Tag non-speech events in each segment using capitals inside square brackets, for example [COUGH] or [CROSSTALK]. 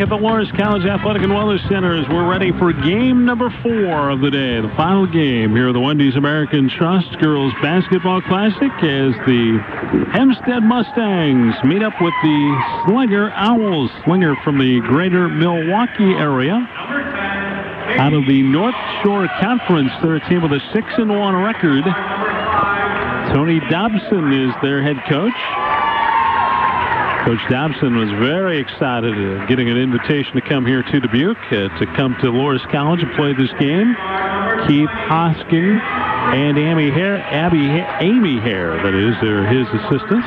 back at the Loras College Athletic and Wellness Center as we're ready for game number four of the day, the final game here at the Wendy's American Trust Girls Basketball Classic as the Hempstead Mustangs meet up with the Slinger Owls. Slinger from the greater Milwaukee area. Out of the North Shore Conference, they're a team with a 6 and 1 record. Tony Dobson is their head coach. Coach Dobson was very excited uh, getting an invitation to come here to Dubuque uh, to come to Loras College and play this game. Keith Hosking and Amy Hare, Abby, Amy Hare, that is, they're his assistants.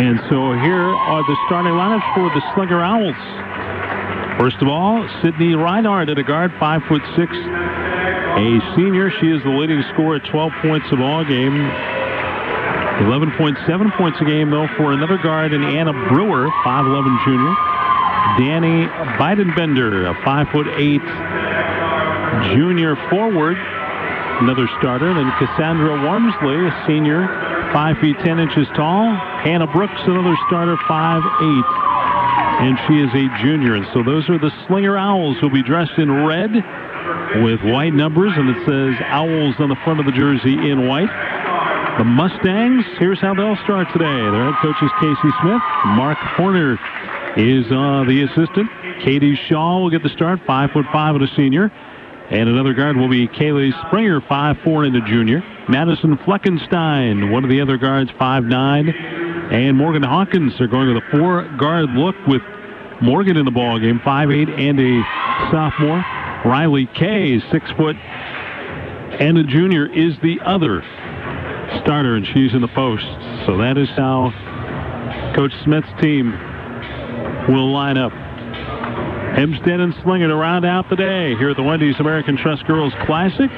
And so here are the starting lineups for the Slinger Owls. First of all, Sydney Reinhardt at a guard, five foot six, a senior. She is the leading scorer at 12 points of all game. 11.7 points a game, though, for another guard in Anna Brewer, 5'11 junior. Danny Bidenbender, a 5'8 junior forward, another starter. And Cassandra Wormsley, a senior, 5 feet 10 inches tall. Hannah Brooks, another starter, 5'8. And she is a junior. And so those are the Slinger Owls who'll be dressed in red with white numbers, and it says Owls on the front of the jersey in white. The Mustangs, here's how they'll start today. Their head coach is Casey Smith. Mark Horner is uh, the assistant. Katie Shaw will get the start, five foot five and a senior. And another guard will be Kaylee Springer, five four and a junior. Madison Fleckenstein, one of the other guards, five nine. And Morgan Hawkins are going with a four guard look with Morgan in the ball game, five eight and a sophomore. Riley Kay, six foot and a junior, is the other starter, and she's in the post. So that is how Coach Smith's team will line up. Hempstead and Slinger to round out the day here at the Wendy's American Trust Girls Classic.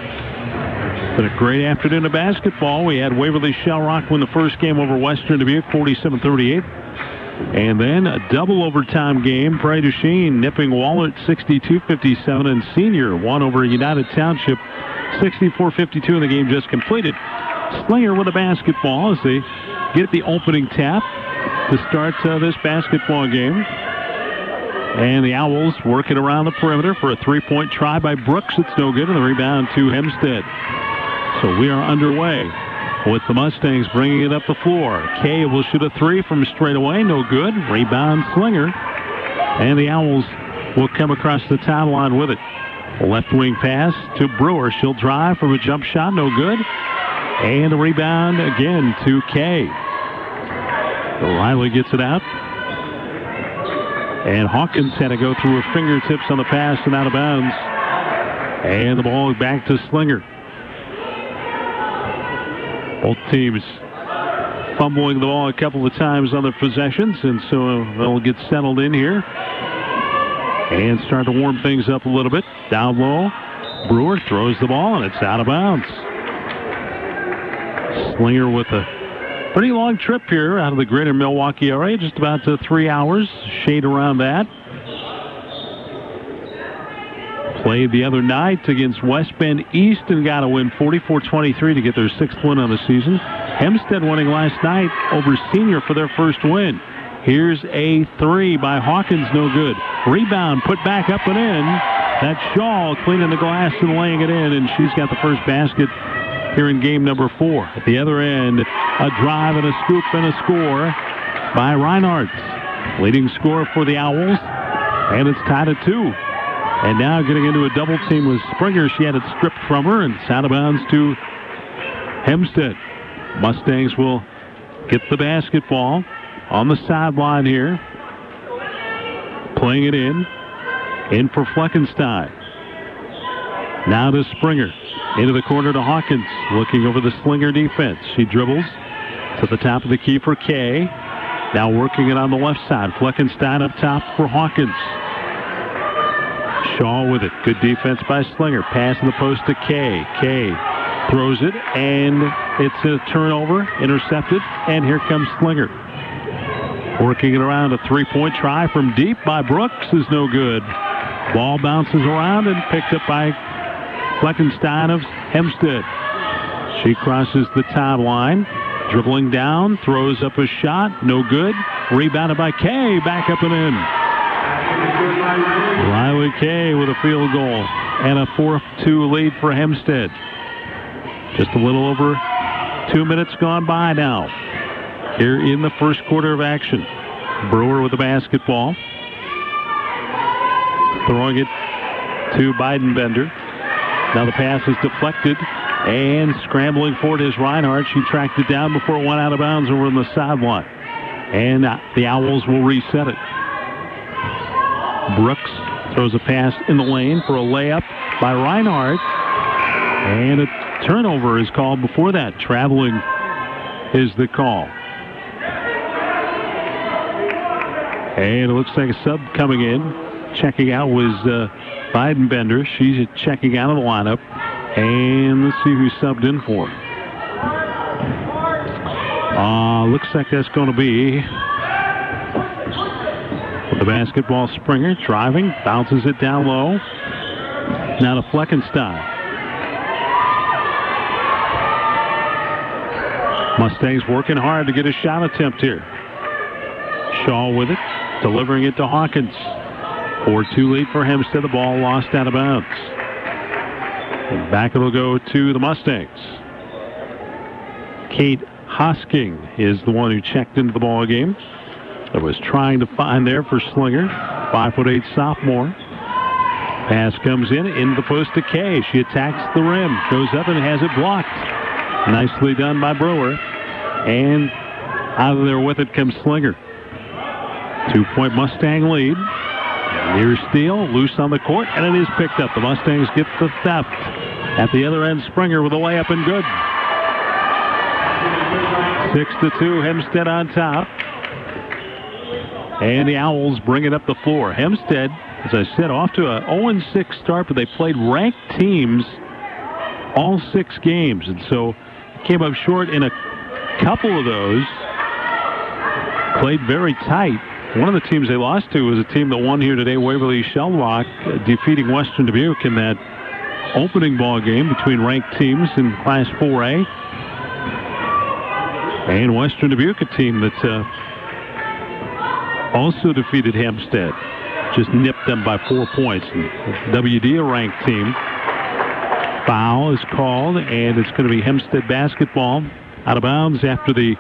Been a great afternoon of basketball. We had Waverly Shell Rock win the first game over Western Dubuque, 47-38. And then a double overtime game. Prairie du Chien nipping Wahlert 62-57 and Senior won over United Township 64-52 in the game just completed. Slinger with a basketball as they get the opening tap to start uh, this basketball game. And the Owls working around the perimeter for a three-point try by Brooks. It's no good, and the rebound to Hempstead. So we are underway with the Mustangs bringing it up the floor. Kay will shoot a three from straight away. No good. Rebound Slinger. And the Owls will come across the timeline with it. Left wing pass to Brewer. She'll drive from a jump shot. No good. And a rebound again to Kay. Riley gets it out. And Hawkins had to go through her fingertips on the pass and out of bounds. And the ball back to Slinger. Both teams fumbling the ball a couple of times on their possessions, and so they'll get settled in here and start to warm things up a little bit. Down low, Brewer throws the ball, and it's out of bounds. Slinger with a pretty long trip here out of the greater Milwaukee area, just about uh, three hours, shade around that. Played the other night against West Bend East and got a win 44-23 to get their sixth win on the season. Hempstead winning last night over Senior for their first win. Here's a three by Hawkins, no good. Rebound put back up and in. That's Shaw cleaning the glass and laying it in, and she's got the first basket here in game number four. At the other end, a drive and a scoop and a score by Reinhardt. Leading scorer for the Owls, and it's tied at two. And now getting into a double team with Springer. She had it stripped from her and out of bounds to Hempstead. Mustangs will get the basketball on the sideline here. Playing it in. In for Fleckenstein. Now to Springer. Into the corner to Hawkins. Looking over the Slinger defense. She dribbles to the top of the key for Kay. Now working it on the left side. Fleckenstein up top for Hawkins. Shaw with it. Good defense by Slinger. Pass in the post to Kay. Kay throws it, and it's a turnover, intercepted, and here comes Slinger. Working it around a three-point try from deep by Brooks is no good. Ball bounces around and picked up by Fleckenstein of Hempstead. She crosses the timeline, dribbling down, throws up a shot, no good. Rebounded by Kay, back up and in. Riley Kay with a field goal and a 4-2 lead for Hempstead. Just a little over two minutes gone by now. Here in the first quarter of action. Brewer with the basketball. Throwing it to Beidenbender. Now the pass is deflected and scrambling for it is Reinhardt. She tracked it down before it went out of bounds over on the sideline. And the Owls will reset it. Brooks throws a pass in the lane for a layup by Reinhardt. And a turnover is called before that. Traveling is the call. And it looks like a sub coming in. Checking out was uh, Beidenbender. She's checking out of the lineup. And let's see who's subbed in for. Uh, looks like that's going to be the basketball Springer driving, bounces it down low. Now to Fleckenstein. Mustangs working hard to get a shot attempt here. Shaw with it, delivering it to Hawkins. 4-2 lead for Hempstead. The ball lost out of bounds. And back it'll go to the Mustangs. Kate Hosking is the one who checked into the ball game. That was trying to find there for Slinger. Five foot eight sophomore. Pass comes in into the post to Kay. She attacks the rim, goes up and has it blocked. Nicely done by Brewer. And out of there with it comes Slinger. Two-point Mustang lead. Near steal, loose on the court, and it is picked up. The Mustangs get the theft. At the other end, Springer with a layup and good. Six to two, Hempstead on top. And the Owls bring it up the floor. Hempstead, as I said, off to a 0-6 start, but they played ranked teams all six games, and so came up short in a couple of those. Played very tight. One of the teams they lost to was a team that won here today, Waverly Shellrock, defeating Western Dubuque in that opening ball game between ranked teams in Class 4A. And Western Dubuque, a team that uh, also defeated Hempstead. Just nipped them by four points. WD, a ranked team. Foul is called, and it's going to be Hempstead basketball out of bounds after the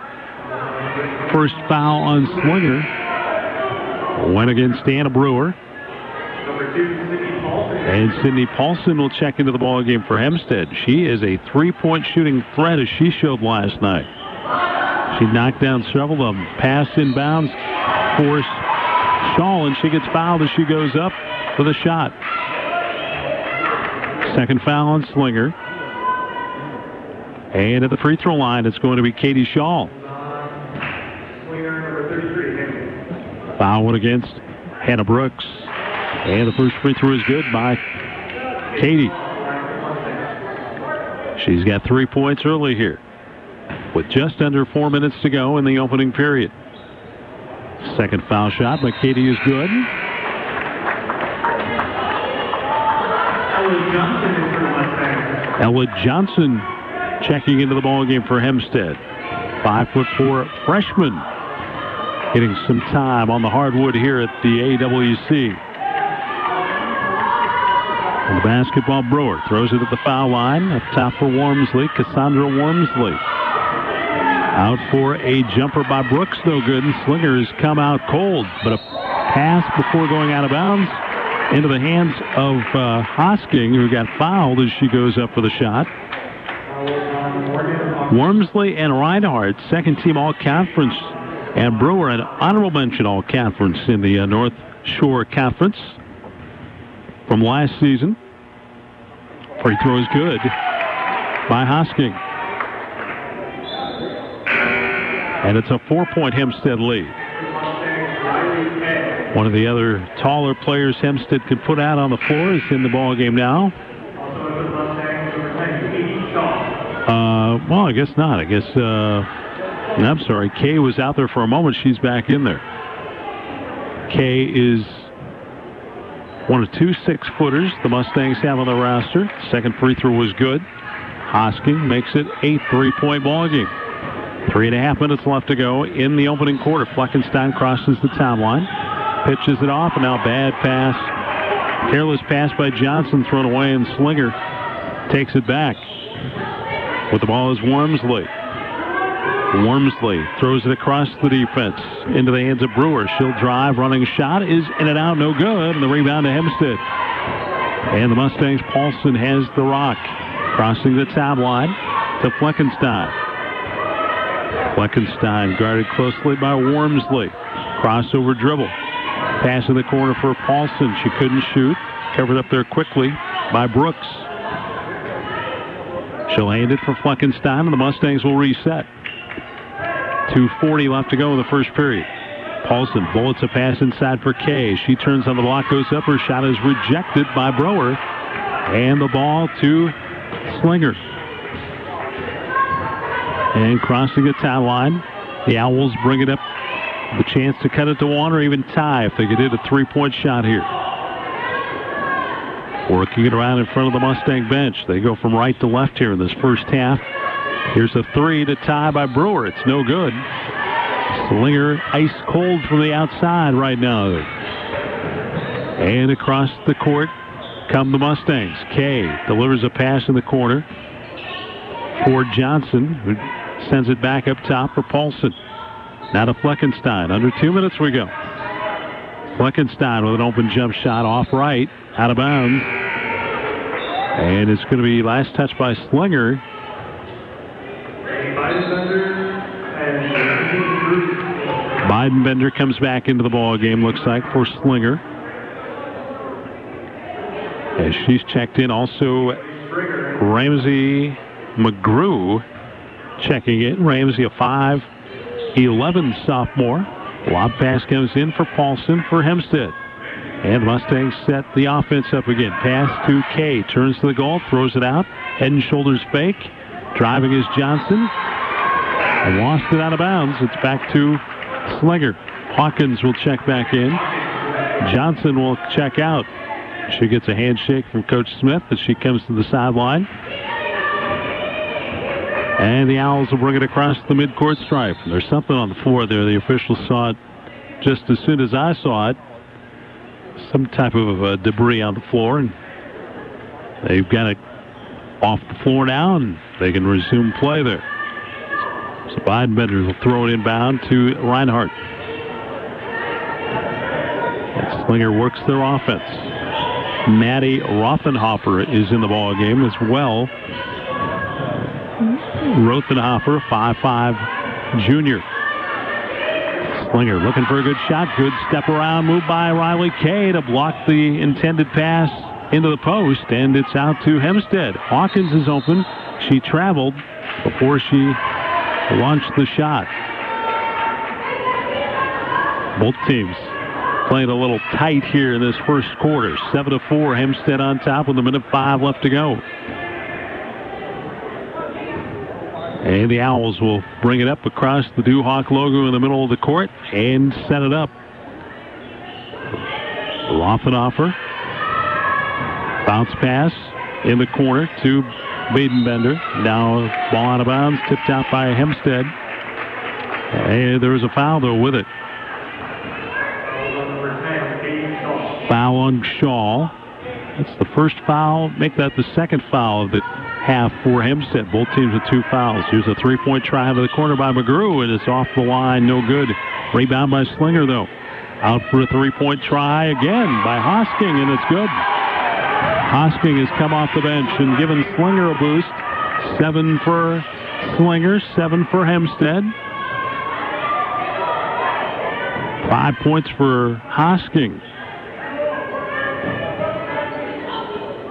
first foul on Slinger. Went against Anna Brewer. And Sydney Paulson will check into the ball game for Hempstead. She is a three-point shooting threat as she showed last night. She knocked down several of them. Pass inbounds, force Shaw, and she gets fouled as she goes up for the shot. Second foul on Slinger. And at the free throw line, it's going to be Katie Shaw. Foul against Hannah Brooks. And the first free throw is good by Katie. She's got three points early here with just under four minutes to go in the opening period. Second foul shot by Katie is good. Ella Johnson checking into the ball game for Hempstead. Five foot four freshman getting some time on the hardwood here at the AWC. And the basketball Brewer throws it at the foul line. Up top for Wormsley, Cassandra Wormsley. Out for a jumper by Brooks, no good. And Slinger has come out cold, but a pass before going out of bounds into the hands of uh, Hosking, who got fouled as she goes up for the shot. Wormsley and Reinhardt, second team all-conference, and Brewer an honorable mention all-conference in the uh, North Shore Conference from last season. Free throw is good by Hosking. And it's a four-point Hempstead lead. One of the other taller players Hempstead could put out on the floor is in the ball game now. Uh, well, I guess not. I guess, uh, I'm sorry, Kay was out there for a moment. She's back in there. Kay is one of two six-footers the Mustangs have on the roster. Second free throw was good. Hosking makes it a three-point ball game. Three and a half minutes left to go in the opening quarter. Fleckenstein crosses the timeline. pitches it off, and now bad pass. Careless pass by Johnson thrown away, and Slinger takes it back. With the ball is Wormsley. Wormsley throws it across the defense into the hands of Brewer. She'll drive, running shot is in and out, no good, and the rebound to Hempstead. And the Mustangs, Paulson has the rock, crossing the top line to Fleckenstein. Fleckenstein guarded closely by Wormsley. Crossover dribble. Pass in the corner for Paulson. She couldn't shoot. Covered up there quickly by Brooks. She'll hand it for Fleckenstein, and the Mustangs will reset. 2.40 left to go in the first period. Paulson bullets a pass inside for Kay. She turns on the block, goes up. Her shot is rejected by Brewer. And the ball to Slinger. And crossing the timeline, the Owls bring it up. The chance to cut it to one or even tie if they could hit a three-point shot here. Working it around in front of the Mustang bench. They go from right to left here in this first half. Here's a three to tie by Brewer. It's no good. Slinger ice cold from the outside right now. And across the court come the Mustangs. Kay delivers a pass in the corner for Johnson, who sends it back up top for Paulson. Now to Fleckenstein. Under two minutes we go. Fleckenstein with an open jump shot off right, out of bounds. And it's going to be last touch by Slinger. Beidenbender comes back into the ball game, looks like, for Slinger. As she's checked in, also Ramsey McGrew checking in. Ramsey, a 5'11 sophomore. Lob pass comes in for Paulson for Hempstead. And Mustangs set the offense up again. Pass to Kay. Turns to the goal, throws it out. Head and shoulders fake. Driving is Johnson. Lost it out of bounds. It's back to Slinger. Hawkins will check back in. Johnson will check out. She gets a handshake from Coach Smith as she comes to the sideline. And the Owls will bring it across the midcourt stripe. There's something on the floor there. The officials saw it just as soon as I saw it. Some type of uh, debris on the floor, and they've got it off the floor now, and they can resume play there. So Beidenbender will throw it inbound to Reinhardt. And Slinger works their offense. Maddie Rothenhofer is in the ball game as well. Rothenhofer, 5'5 junior. Slinger looking for a good shot. Good step around move by Riley Kay to block the intended pass into the post, and it's out to Hempstead. Hawkins is open. She traveled before she launched the shot. Both teams playing a little tight here in this first quarter. 7 to 4, Hempstead on top with a minute 5 left to go. And the Owls will bring it up across the Duhawk logo in the middle of the court and set it up. Rothenhofer. Bounce pass in the corner to Beidenbender. Now ball out of bounds, tipped out by Hempstead. And there was a foul though with it. Foul on Shaw. That's the first foul. Make that the second foul of the half for Hempstead. Both teams with two fouls. Here's a three-point try out of the corner by McGrew, and it's off the line. No good. Rebound by Slinger, though. Out for a three-point try again by Hosking, and it's good. Hosking has come off the bench and given Slinger a boost. Seven for Slinger, seven for Hempstead. Five points for Hosking.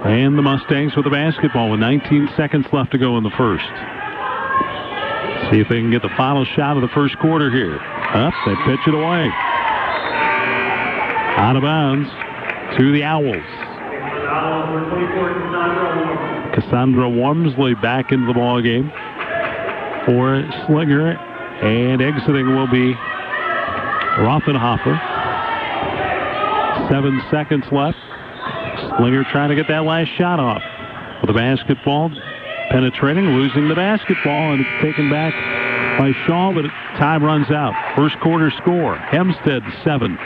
And the Mustangs with the basketball with 19 seconds left to go in the first. See if they can get the final shot of the first quarter here. Up, they pitch it away. Out of bounds to the Owls. Cassandra Wormsley back into the ball game for Slinger, and exiting will be Rothenhofer. Seven seconds left. Slinger trying to get that last shot off. With the basketball penetrating, losing the basketball, and it's taken back by Shaw, but time runs out. First quarter score, Hempstead 7,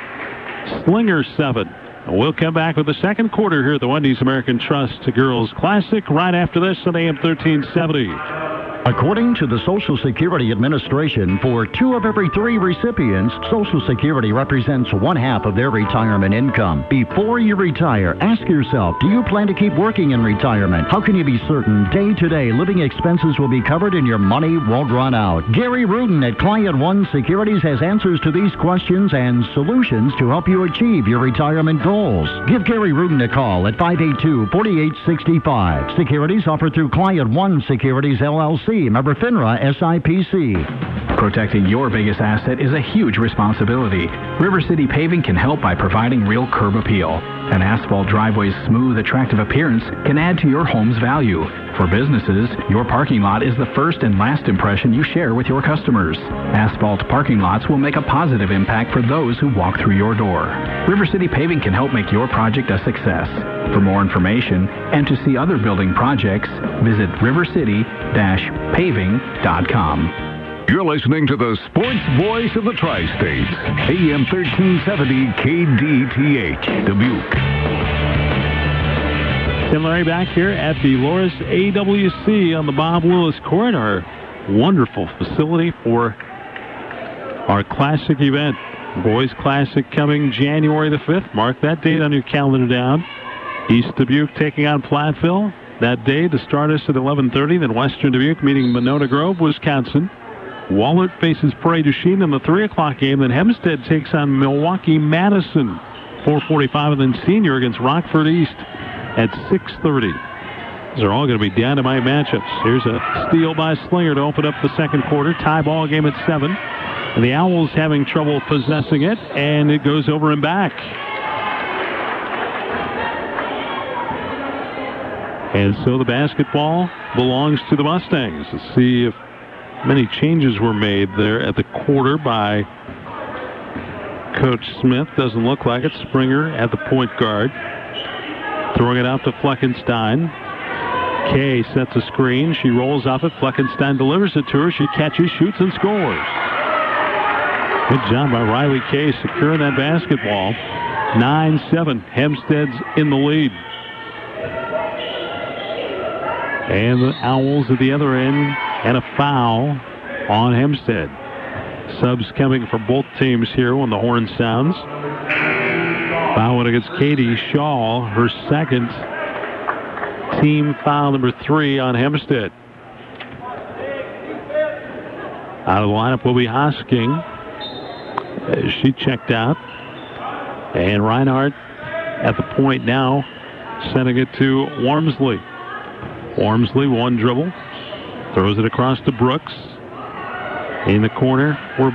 Slinger 7. We'll come back with the second quarter here at the Wendy's American Trust Girls Classic right after this on AM 1370. According to the Social Security Administration, for two of every three recipients, Social Security represents one half of their retirement income. Before you retire, ask yourself, do you plan to keep working in retirement? How can you be certain day to day living expenses will be covered and your money won't run out? Gary Rudin at Client One Securities has answers to these questions and solutions to help you achieve your retirement goals. Give Gary Rudin a call at 582-4865. Securities offered through Client One Securities LLC member FINRA SIPC. Protecting your biggest asset is a huge responsibility. River City Paving can help by providing real curb appeal. An asphalt driveway's smooth, attractive appearance can add to your home's value. For businesses, your parking lot is the first and last impression you share with your customers. Asphalt parking lots will make a positive impact for those who walk through your door. River City Paving can help make your project a success. For more information and to see other building projects, visit rivercity-paving.com. You're listening to the sports voice of the Tri-States, AM 1370 KDTH, Dubuque. Jim Leary back here at the Loras AWC on the Bob Willis Court, our wonderful facility for our classic event. Boys Classic coming January the 5th. Mark that date on your calendar down. East Dubuque taking on Platteville that day to start us at 11.30. Then Western Dubuque meeting Monona Grove, Wisconsin. Wahlert faces Prairie du Chien in the 3 o'clock game. Then Hempstead takes on Milwaukee Madison. 445 and then Senior against Rockford East at 630. These are all going to be dynamite matchups. Here's a steal by Slinger to open up the second quarter. Tie ball game at 7. And the Owls having trouble possessing it, and it goes over and back. And so the basketball belongs to the Mustangs. Let's see if Many changes were made there at the quarter by Coach Smith. Doesn't look like it. Springer at the point guard. Throwing it out to Fleckenstein. Kay sets a screen. She rolls off it. Fleckenstein delivers it to her. She catches, shoots, and scores. Good job by Riley Kay securing that basketball. 9-7. Hempstead's in the lead. And the Owls at the other end and a foul on Hempstead. Subs coming for both teams here when the horn sounds. Foul against Katie Shaw, her second team foul number three on Hempstead. Out of the lineup will be Hosking. Uh, she checked out. And Reinhardt at the point now, sending it to Wormsley. Wormsley, one dribble, Throws it across to Brooks. In the corner for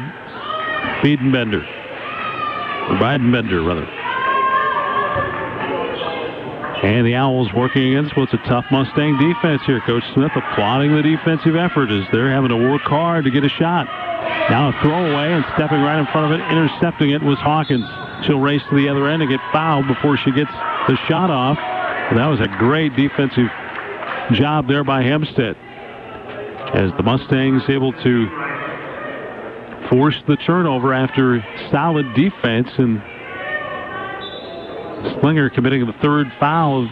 Biedenbender. Or Bidenbender, rather. And the Owls working against what's a tough Mustang defense here. Coach Smith applauding the defensive effort as they're having to work hard to get a shot. Now a throwaway and stepping right in front of it, intercepting it was Hawkins. She'll race to the other end and get fouled before she gets the shot off. that was a great defensive job there by Hempstead as the Mustangs able to force the turnover after solid defense and Slinger committing the third foul.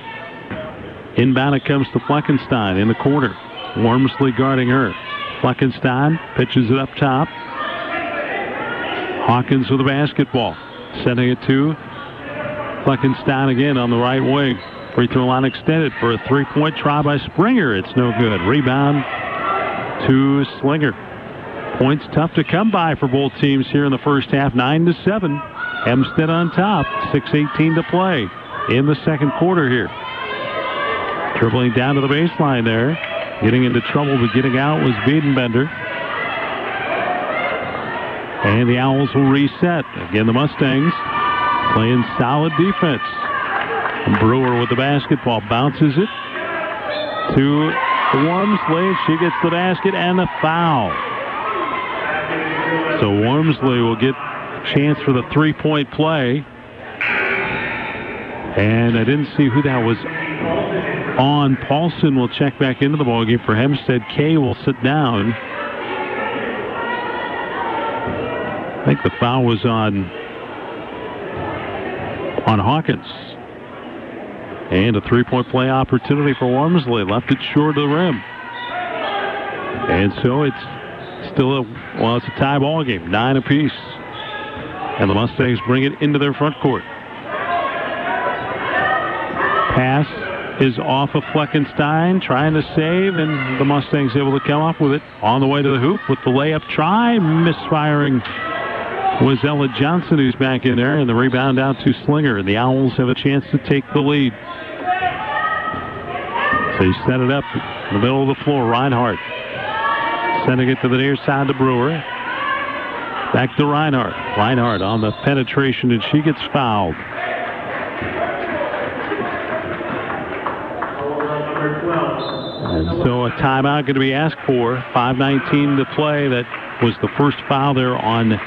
Inbound it comes to Fleckenstein in the corner. Wormsley guarding her. Fleckenstein pitches it up top. Hawkins with the basketball. Sending it to Fleckenstein again on the right wing. Free throw line extended for a three-point try by Springer. It's no good. Rebound to Slinger. Points tough to come by for both teams here in the first half, 9 to 7. Hempstead on top, 6.18 to play in the second quarter here. Dribbling down to the baseline there. Getting into trouble, but getting out was Biedenbender. And the Owls will reset. Again, the Mustangs playing solid defense. Brewer with the basketball bounces it to Wormsley. She gets the basket and the foul. So Wormsley will get a chance for the three-point play. And I didn't see who that was on. Paulson will check back into the ballgame for Hempstead. Kay will sit down. I think the foul was on on Hawkins. And a three-point play opportunity for Wormsley. Left it short of the rim. And so it's still a, well, it's a tie ball game. Nine apiece. And the Mustangs bring it into their front court. Pass is off of Fleckenstein, trying to save, and the Mustangs able to come up with it on the way to the hoop with the layup try, misfiring was Ella Johnson who's back in there, and the rebound out to Slinger. And the Owls have a chance to take the lead. So he set it up in the middle of the floor. Reinhardt sending it to the near side to Brewer. Back to Reinhardt. Reinhardt on the penetration, and she gets fouled. And so a timeout going to be asked for. 5.19 to play. That was the first foul there on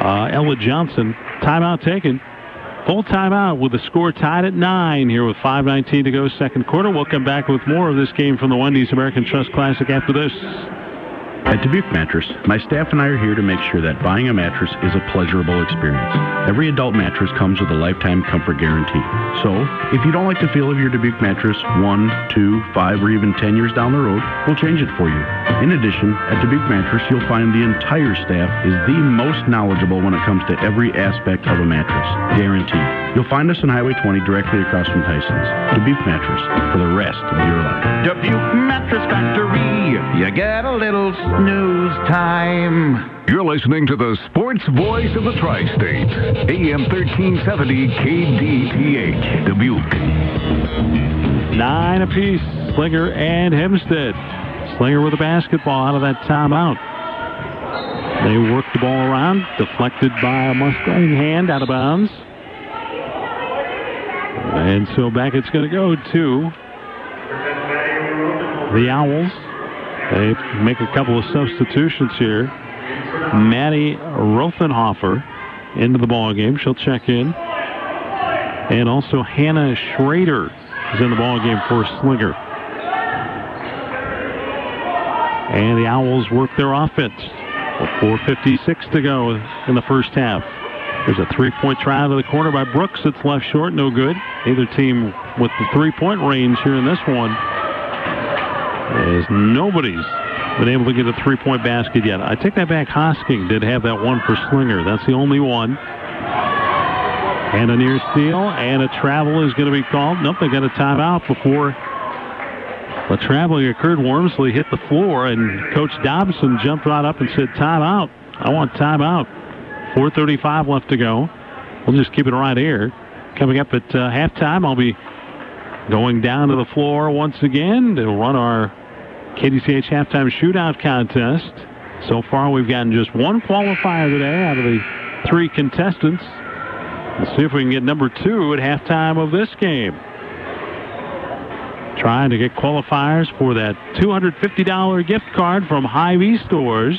uh, Ella Johnson. Timeout taken. Full timeout with the score tied at 9 here with 5.19 to go second quarter. We'll come back with more of this game from the Wendy's American Trust Classic after this. At Dubuque Mattress, my staff and I are here to make sure that buying a mattress is a pleasurable experience. Every adult mattress comes with a lifetime comfort guarantee. So, if you don't like the feel of your Dubuque mattress one, two, five, or even 10 years down the road, we'll change it for you. In addition, at Dubuque Mattress, you'll find the entire staff is the most knowledgeable when it comes to every aspect of a mattress. Guaranteed. You'll find us on Highway 20 directly across from Tyson's. Dubuque Mattress for the rest of your life. Dubuque Mattress Factory. You get a little snooze time. You're listening to the sports voice of the Tri-State, AM 1370 KDTH, Dubuque. Nine apiece, Slinger and Hempstead. Slinger with a basketball out of that timeout. They work the ball around, deflected by a Mustang hand out of bounds. And so back it's going to go to the Owls. They make a couple of substitutions here. Maddie Rothenhofer into the ball game. She'll check in. And also Hannah Schrader is in the ball game for Slinger. And the Owls work their offense. With 4.56 to go in the first half. There's a three-point try out of the corner by Brooks. It's left short, no good. Either team with the three-point range here in this one is nobody's been able to get a three-point basket yet. I take that back. Hosking did have that one for Slinger. That's the only one. And a near steal, and a travel is going to be called. Nope, they got a timeout before the traveling occurred. Wormsley hit the floor, and Coach Dobson jumped right up and said, timeout. I want timeout. 4.35 left to go. We'll just keep it right here. Coming up at uh, halftime, I'll be going down to the floor once again to run our KDTH halftime shootout contest. So far, we've gotten just one qualifier today out of the three contestants. Let's see if we can get number two at halftime of this game. Trying to get qualifiers for that $250 gift card from Hy-Vee stores.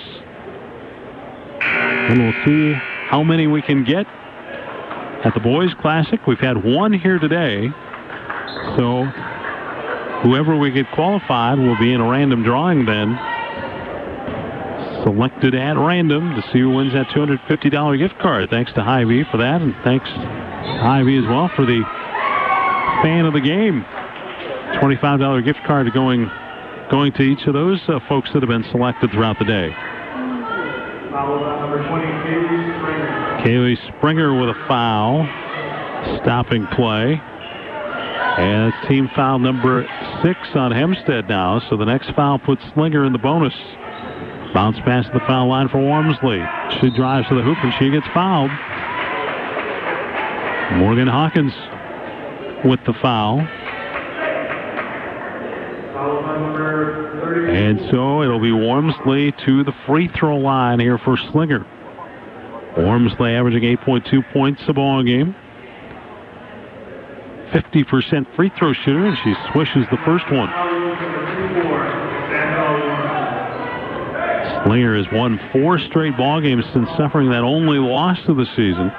And we'll see how many we can get at the Boys Classic. We've had one here today. So whoever we get qualified will be in a random drawing then. Selected at random to see who wins that $250 gift card. Thanks to Hy-Vee for that, and thanks to Hy-Vee as well for the fan of the game. $25 gift card going going to each of those uh, folks that have been selected throughout the day. Kaylee Springer with a foul. Stopping play. And it's team foul number six on Hempstead now. So the next foul puts Slinger in the bonus. Bounce past the foul line for Wormsley. She drives to the hoop and she gets fouled. Morgan Hawkins with the foul. And so it'll be Wormsley to the free throw line here for Slinger. Wormsley averaging 8.2 points a ball game. 50% free throw shooter, and she swishes the first one. Slinger has won four straight ball games since suffering that only loss of the season.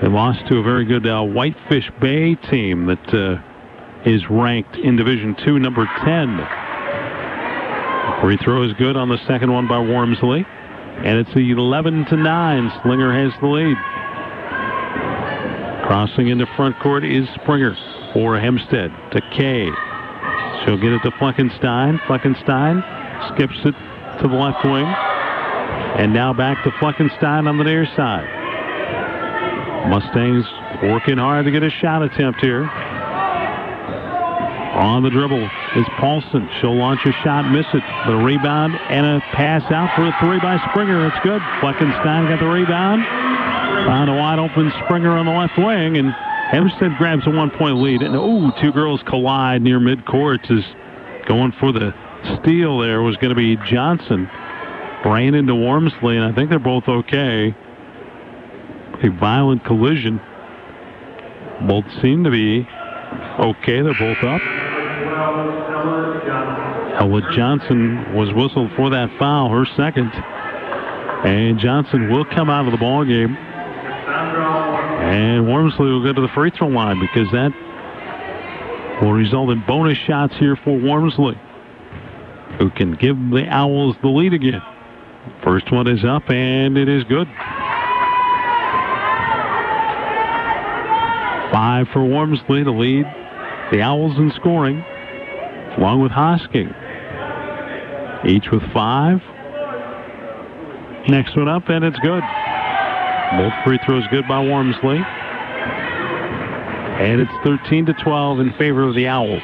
They lost to a very good uh, Whitefish Bay team that uh, is ranked in Division Two, number 10. Free throw is good on the second one by Wormsley. And it's 11 to 9. Slinger has the lead. Crossing into front court is Springer for Hempstead to Kay. She'll get it to Fleckenstein. Fleckenstein skips it to the left wing. And now back to Fleckenstein on the near side. Mustangs working hard to get a shot attempt here. On the dribble is Paulson. She'll launch a shot, miss it. The rebound and a pass out for a three by Springer. It's good. Fleckenstein got the rebound. Found a wide open Springer on the left wing, and Hempstead grabs a one-point lead. And oh, two girls collide near midcourt. Is going for the steal. There was going to be Johnson. Ran into Wormsley, and I think they're both okay. A violent collision. Both seem to be okay. They're both up. Ella Johnson was whistled for that foul, her second. And Johnson will come out of the ball game. And Wormsley will go to the free throw line because that will result in bonus shots here for Wormsley, who can give the Owls the lead again. First one is up, and it is good. Five for Wormsley to lead the Owls in scoring, along with Hosking. Each with five. Next one up, and it's good. Both free throws good by Wormsley. And it's 13 to 12 in favor of the Owls.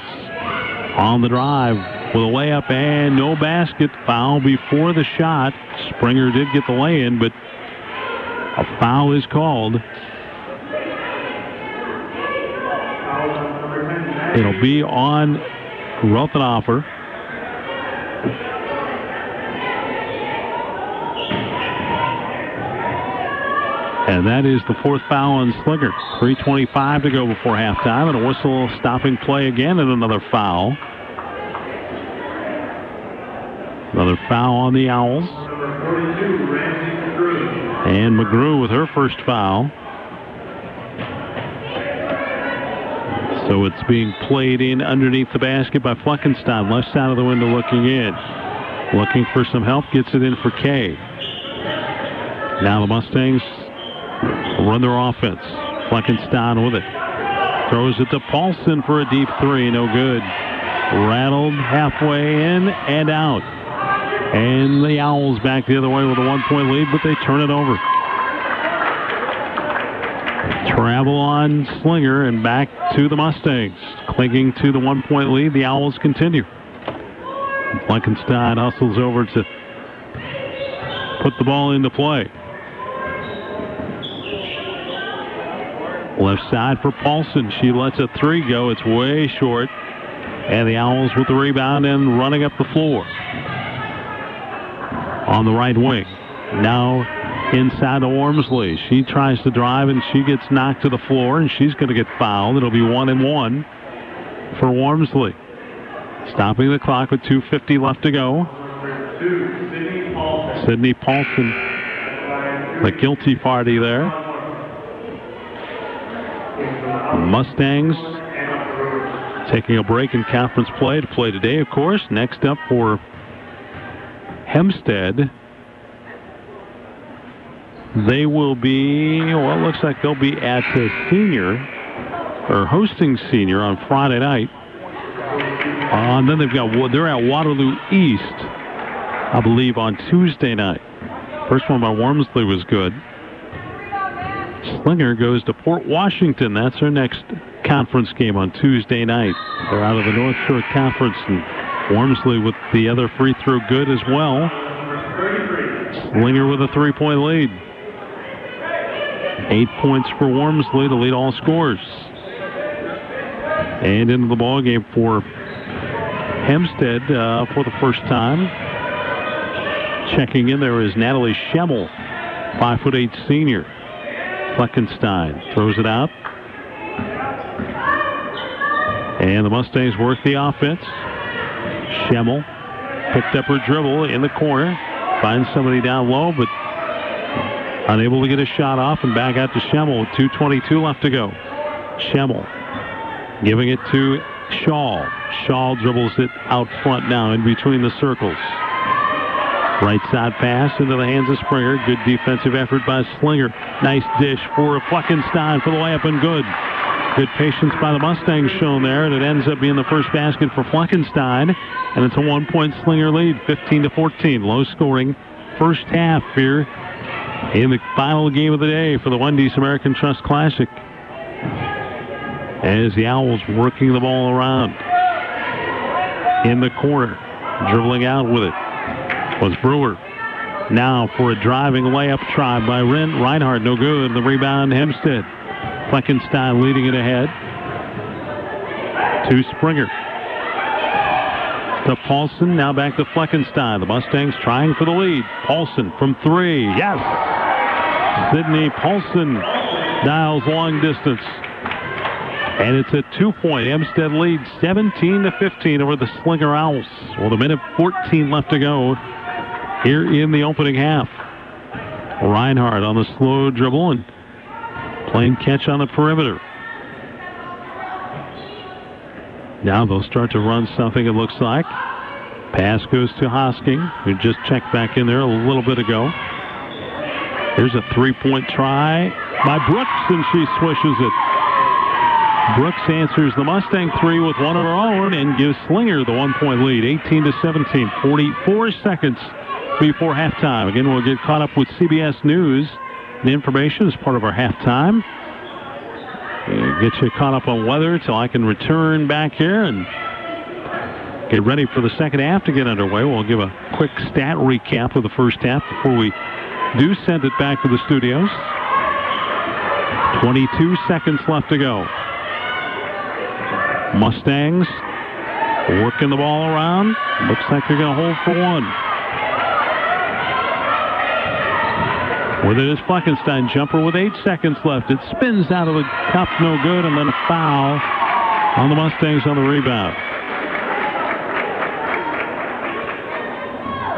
On the drive with a layup and no basket. Foul before the shot. Springer did get the lay in, but a foul is called. It'll be on Rothenhofer. And that is the fourth foul on Slinger. 3.25 to go before halftime, and a whistle stopping play again, and another foul. Another foul on the Owls. And McGrew with her first foul. So it's being played in underneath the basket by Fleckenstein. Left side of the window looking in. Looking for some help. Gets it in for Kay. Now the Mustangs run their offense. Fleckenstein with it. Throws it to Paulson for a deep three. No good. Rattled halfway in and out. And the Owls back the other way with a one-point lead, but they turn it over. Travel on Slinger and back to the Mustangs. Clinging to the one-point lead, the Owls continue. Fleckenstein hustles over to put the ball into play. Left side for Paulson. She lets a three go. It's way short. And the Owls with the rebound and running up the floor. On the right wing. Now inside to Wormsley. She tries to drive and she gets knocked to the floor and she's going to get fouled. It'll be one and one for Wormsley. Stopping the clock with 2.50 left to go. Sydney Paulson, the guilty party there. Mustangs taking a break in conference play to play today, of course. Next up for Hempstead. They will be, well, looks like they'll be at the senior, or hosting senior on Friday night. Uh, and then they've got, they're at Waterloo East, I believe, on Tuesday night. First one by Wormsley was good. Slinger goes to Port Washington. That's their next conference game on Tuesday night. They're out of the North Shore Conference, and Wormsley with the other free throw good as well. Slinger with a three-point lead. Eight points for Wormsley to lead all scores. And into the ball game for Hempstead uh, for the first time. Checking in there is Natalie Schemmel, five foot eight senior. Fleckenstein throws it out. And the Mustangs work the offense. Schemmel picked up her dribble in the corner. Finds somebody down low, but unable to get a shot off and back out to Schemmel 2.22 left to go. Schemmel giving it to Shaw. Shaw dribbles it out front now in between the circles. Right side pass into the hands of Springer. Good defensive effort by Slinger. Nice dish for Fleckenstein for the layup and good. Good patience by the Mustangs shown there, and it ends up being the first basket for Fleckenstein, and it's a one-point Slinger lead, 15 to 14. Low scoring first half here in the final game of the day for the Wendy's American Trust Classic. As the Owls working the ball around in the corner, dribbling out with it was Brewer. Now for a driving layup try by Ren Reinhardt, no good. The rebound, Hempstead. Fleckenstein leading it ahead to Springer. To Paulson, now back to Fleckenstein. The Mustangs trying for the lead. Paulson from three. Yes! Sydney Paulson dials long distance. And it's a two-point Hempstead lead, 17 to 15 over the Slinger Owls. With a minute 14 left to go here in the opening half. Reinhardt on the slow dribble and Playing catch on the perimeter. Now they'll start to run something, it looks like. Pass goes to Hosking, who just checked back in there a little bit ago. Here's a three-point try by Brooks, and she swishes it. Brooks answers the Mustang three with one of her own and gives Slinger the one-point lead, 18 to 17, 44 seconds before halftime. Again, we'll get caught up with CBS News the information as part of our halftime. get you caught up on weather until I can return back here and get ready for the second half to get underway. We'll give a quick stat recap of the first half before we do send it back to the studios. 22 seconds left to go. Mustangs working the ball around. Looks like they're going to hold for one. With it is Fleckenstein. Jumper with eight seconds left. It spins out of the cup, no good, and then a foul on the Mustangs on the rebound.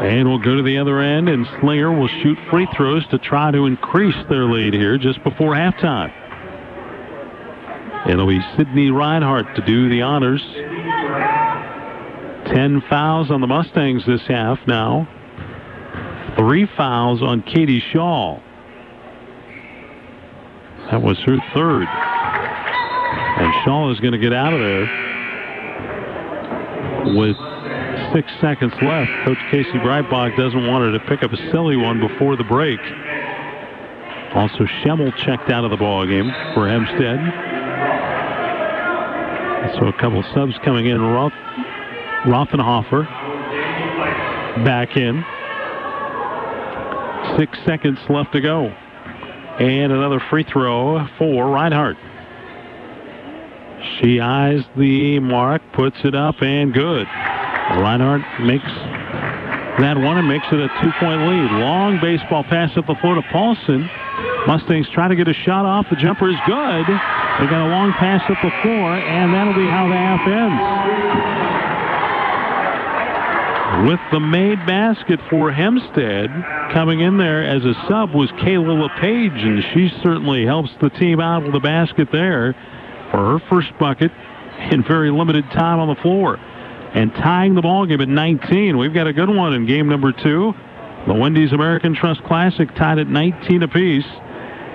And we'll go to the other end, and Slinger will shoot free throws to try to increase their lead here just before halftime. It'll be Sydney Reinhardt to do the honors. Ten fouls on the Mustangs this half now. Three fouls on Katie Shaw. That was her third. And Shaw is going to get out of there with six seconds left. Coach Casey Breitbach doesn't want her to pick up a silly one before the break. Also, Schemmel checked out of the ball game for Hempstead. So a couple subs coming in. Roth, Rothenhofer back in. Six seconds left to go. And another free throw for Reinhardt. She eyes the mark, puts it up, and good. Reinhardt makes that one and makes it a two-point lead. Long baseball pass up the floor to Paulson. Mustangs try to get a shot off. The jumper is good. They got a long pass up the floor, and that'll be how the half ends with the made basket for Hempstead. Coming in there as a sub was Kayla LePage, and she certainly helps the team out with the basket there for her first bucket in very limited time on the floor. And tying the ball game at 19. We've got a good one in game number two. The Wendy's American Trust Classic tied at 19 apiece.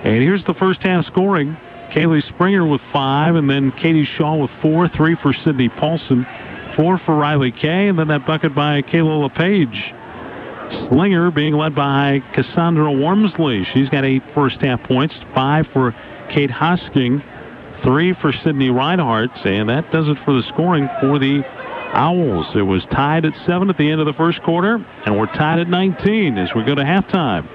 And here's the first half scoring. Kaylee Springer with five, and then Katie Shaw with four, three for Sydney Paulson, Four for Riley Kay, and then that bucket by Kayla LePage. Slinger being led by Cassandra Wormsley. She's got eight first half points, five for Kate Hosking, three for Sydney Reinhardt, and that does it for the scoring for the Owls. It was tied at seven at the end of the first quarter, and we're tied at 19 as we go to halftime.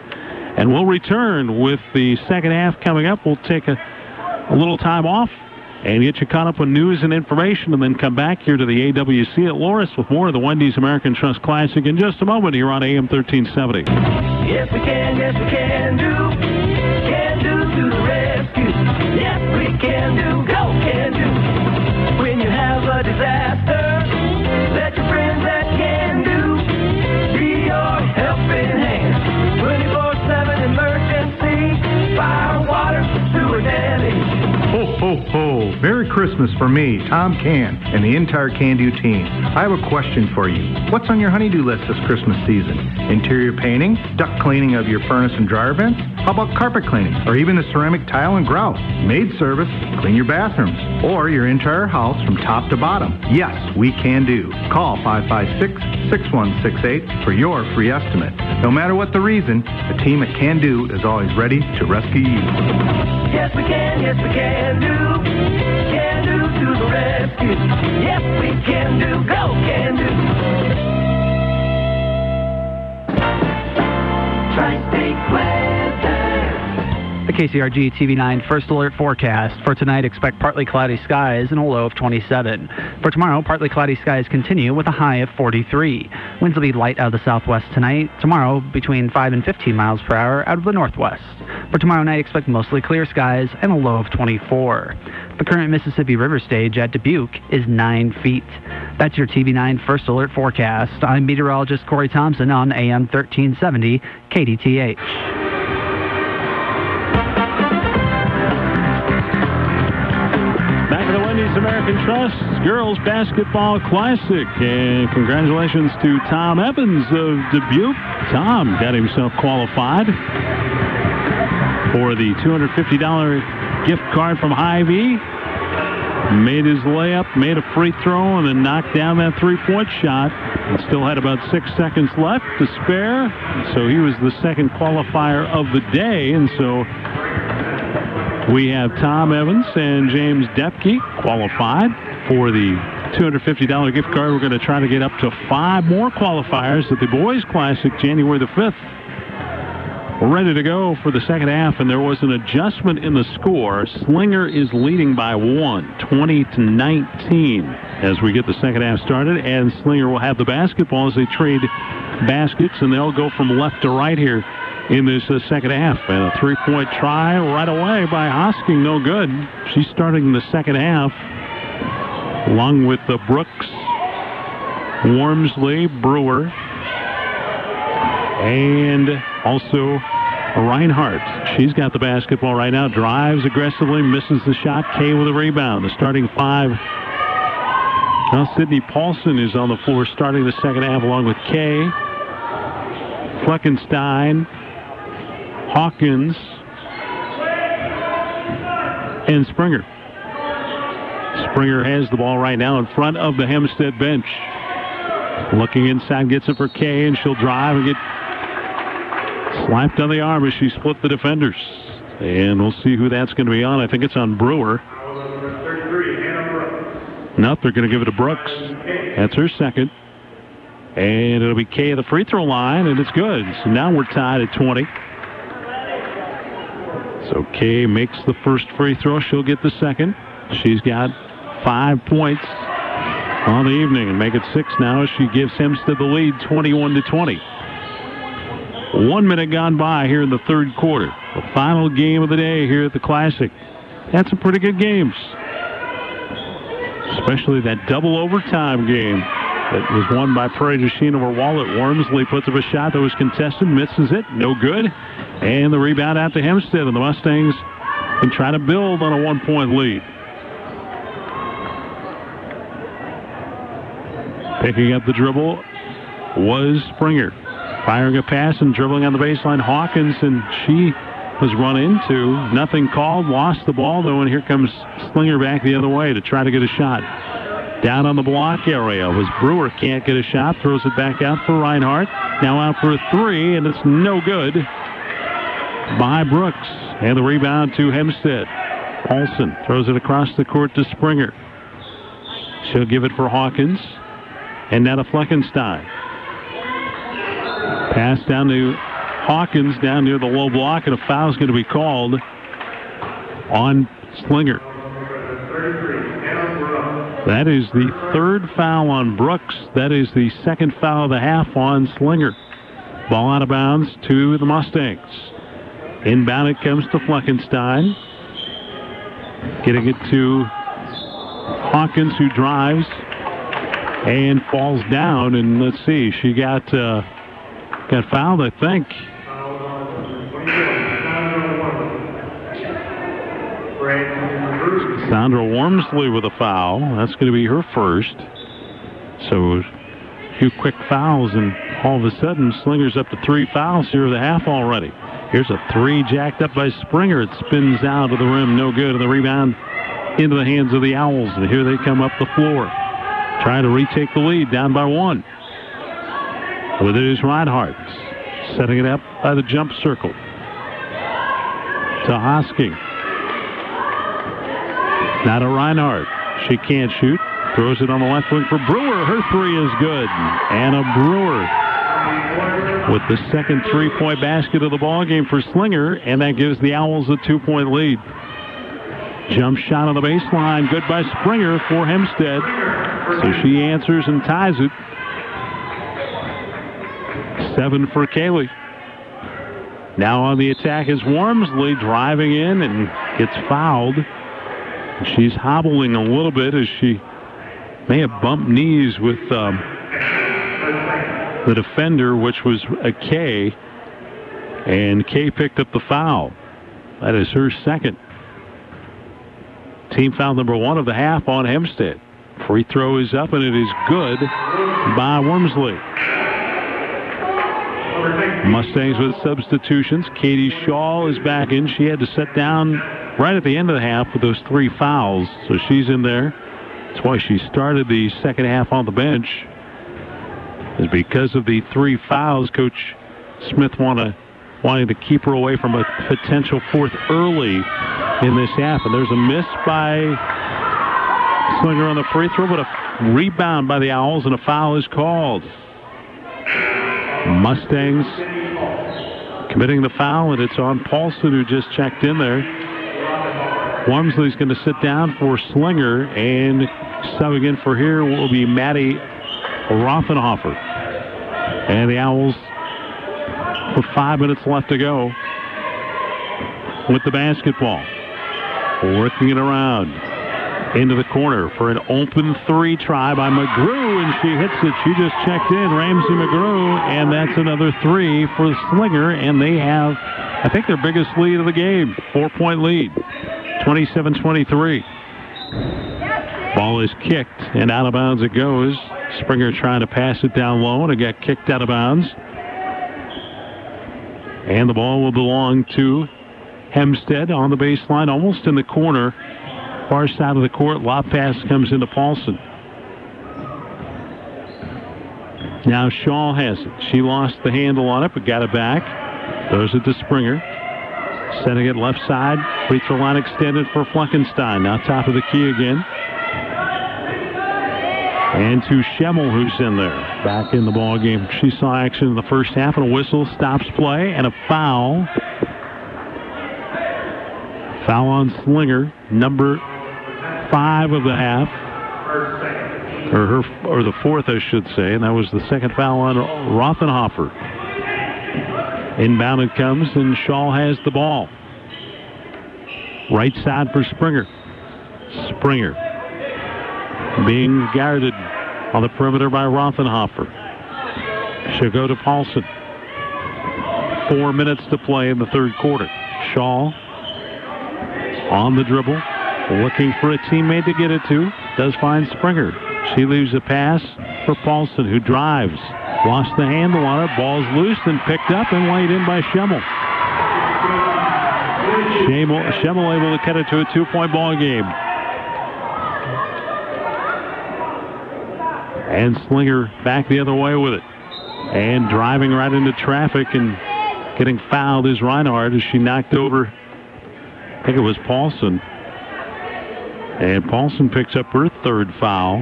And we'll return with the second half coming up. We'll take a, a little time off and get you caught up with news and information and then come back here to the AWC at Loras with more of the Wendy's American Trust Classic in just a moment here on AM 1370. Yes, we can, yes, we can do. Can do to the rescue. Yes, we can do. Go, can do. When you have a disaster, Ho, ho. Merry Christmas for me, Tom Can, and the entire Can Do team. I have a question for you. What's on your honeydew list this Christmas season? Interior painting? Duct cleaning of your furnace and dryer vents? How about carpet cleaning? Or even the ceramic tile and grout? Maid service? Clean your bathrooms? Or your entire house from top to bottom? Yes, we can do. Call 556-6168 for your free estimate. No matter what the reason, the team at Can Do is always ready to rescue you. Yes, we can, yes, we can do. Can do to the rescue. Yes, we can do. Go, can do. Tri-State weather. KCRG TV9 First Alert forecast. For tonight, expect partly cloudy skies and a low of 27. For tomorrow, partly cloudy skies continue with a high of 43. Winds will be light out of the southwest tonight. Tomorrow, between 5 and 15 miles per hour out of the northwest. For tomorrow night, expect mostly clear skies and a low of 24. The current Mississippi River stage at Dubuque is 9 feet. That's your TV9 First Alert forecast. I'm meteorologist Corey Thompson on AM 1370 KDTH. American Trust Girls Basketball Classic. And congratulations to Tom Evans of Dubuque. Tom got himself qualified for the $250 gift card from Hy-Vee. Made his layup, made a free throw, and then knocked down that three-point shot. And still had about six seconds left to spare. So he was the second qualifier of the day. And so we have Tom Evans and James Depke qualified for the $250 gift card. We're going to try to get up to five more qualifiers at the Boys Classic January the 5th. We're ready to go for the second half, and there was an adjustment in the score. Slinger is leading by one, 20 to 19, as we get the second half started, and Slinger will have the basketball as they trade baskets, and they'll go from left to right here in this uh, second half. And a three-point try right away by Hosking, no good. She's starting the second half, along with the Brooks, Wormsley, Brewer, and also Reinhardt. She's got the basketball right now, drives aggressively, misses the shot. Kay with a rebound. The starting five. Now Sydney Paulson is on the floor starting the second half along with Kay. Fleckenstein, Hawkins, and Springer. Springer has the ball right now in front of the Hempstead bench. Looking inside, gets it for Kay, and she'll drive and get slapped on the arm as she split the defenders. And we'll see who that's going to be on. I think it's on Brewer. No, they're going to give it to Brooks. That's her second. And it'll be Kay at the free throw line, and it's good. So now we're tied at 20. So Kay makes the first free throw. She'll get the second. She's got five points on the evening and make it six now as she gives Hempstead the lead 21 to 20. One minute gone by here in the third quarter. The final game of the day here at the Classic. Had some pretty good games. Especially that double overtime game that was won by Prairie Chien over Wahlert. Wormsley puts up a shot that was contested, misses it, no good. And the rebound out to Hempstead, and the Mustangs can try to build on a one-point lead. Picking up the dribble was Springer. Firing a pass and dribbling on the baseline. Hawkins, and she was run into. Nothing called. Lost the ball, though, and here comes Slinger back the other way to try to get a shot. Down on the block area was Brewer. Can't get a shot. Throws it back out for Reinhardt. Now out for a three, and it's no good by Brooks. And the rebound to Hempstead. Paulson throws it across the court to Springer. She'll give it for Hawkins. And now to Fleckenstein. Pass down to Hawkins down near the low block, and a foul is going to be called on Slinger. That is the third foul on Brooks. That is the second foul of the half on Slinger. Ball out of bounds to the Mustangs. Inbound it comes to Fleckenstein. Getting it to Hawkins who drives and falls down. And let's see, she got uh, got fouled, I think. Sandra Wormsley with a foul. That's going to be her first. So a few quick fouls, and all of a sudden, Slinger's up to three fouls here of the half already. Here's a three jacked up by Springer. It spins out of the rim, no good. And the rebound into the hands of the Owls. And here they come up the floor, trying to retake the lead, down by one. With it is Reinhardt, setting it up by the jump circle. To Hosking. Now to Reinhardt. She can't shoot. Throws it on the left wing for Brewer. Her three is good. Anna Brewer with the second three-point basket of the ball game for Slinger, and that gives the Owls a two-point lead. Jump shot on the baseline, good by Springer for Hempstead. So she answers and ties it. Seven for Kaylee. Now on the attack is Wormsley driving in and gets fouled. She's hobbling a little bit as she may have bumped knees with um, the defender, which was a Kay, and Kay picked up the foul. That is her second. Team foul number one of the half on Hempstead. Free throw is up, and it is good by Wormsley. Mustangs with substitutions. Katie Shaw is back in. She had to sit down right at the end of the half with those three fouls, so she's in there. That's why she started the second half on the bench. Is because of the three fouls, Coach Smith wanna, wanting to keep her away from a potential fourth early in this half. And there's a miss by Slinger on the free throw, but a rebound by the Owls, and a foul is called. Mustangs committing the foul, and it's on Paulson, who just checked in there. Wormsley's going to sit down for Slinger, and subbing in for here will be Maddie Rothenhofer. And the Owls, with five minutes left to go, with the basketball. Working it around into the corner for an open three try by McGrew, and she hits it. She just checked in, Ramsey McGrew, and that's another three for Slinger, and they have, I think, their biggest lead of the game, four-point lead, 27-23. Ball is kicked, and out of bounds it goes. Springer trying to pass it down low, and it got kicked out of bounds. And the ball will belong to Hempstead on the baseline, almost in the corner far side of the court. Lob pass comes into Paulson. Now Shaw has it. She lost the handle on it, but got it back. Throws it to Springer. Setting it left side. Free throw line extended for Fleckenstein. Now top of the key again. And to Schemmel, who's in there. Back in the ball game. She saw action in the first half, and a whistle stops play, and a foul. Foul on Slinger, number five of the half, or her, or the fourth, I should say, and that was the second foul on Rothenhofer. Inbound it comes, and Shaw has the ball. Right side for Springer. Springer being guarded on the perimeter by Rothenhofer. She'll go to Paulson. Four minutes to play in the third quarter. Shaw on the dribble, looking for a teammate to get it to. Does find Springer. She leaves a pass for Paulson, who drives. Lost the handle on it. Ball's loose and picked up and laid in by Schemmel. Schemmel able to cut it to a two-point ball game. And Slinger back the other way with it. And driving right into traffic and getting fouled is Reinhardt as she knocked over, I think it was Paulson. And Paulson picks up her third foul.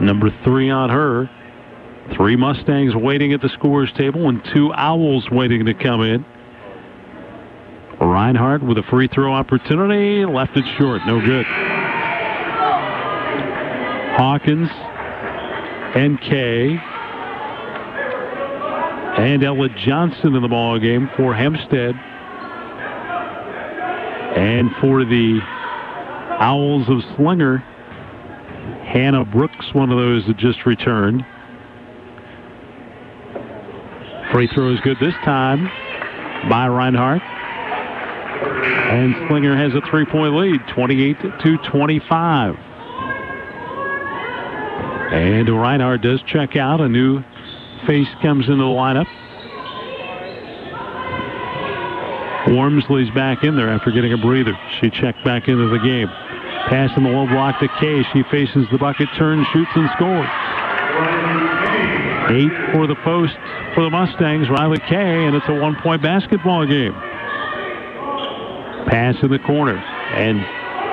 Number three on her. Three Mustangs waiting at the scorer's table and two Owls waiting to come in. Reinhardt with a free throw opportunity. Left it short. No good. Hawkins and Kay and Ella Johnson in the ball game for Hempstead. And for the Owls of Slinger, Hannah Brooks, one of those that just returned. Free throw is good this time by Reinhardt. And Slinger has a three-point lead, 28 to 25. And Reinhardt does check out. A new face comes into the lineup. Wormsley's back in there after getting a breather. She checked back into the game. Pass in the low block to Kay. She faces the bucket, turns, shoots, and scores. Eight for the post for the Mustangs, Riley Kay, and it's a one-point basketball game. Pass in the corner, and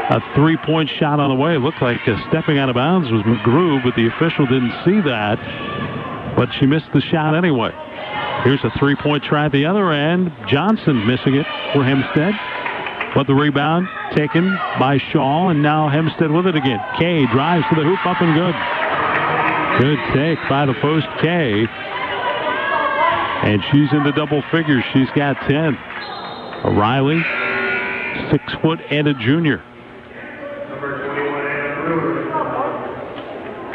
a three-point shot on the way. It looked like uh, stepping out of bounds was McGrew, but the official didn't see that. But she missed the shot anyway. Here's a three-point try at the other end. Johnson missing it for Hempstead. But the rebound taken by Shaw, and now Hempstead with it again. Kay drives to the hoop, up and good. Good take by the post Kay. And she's in the double figures. She's got 10. Riley, six foot and a junior.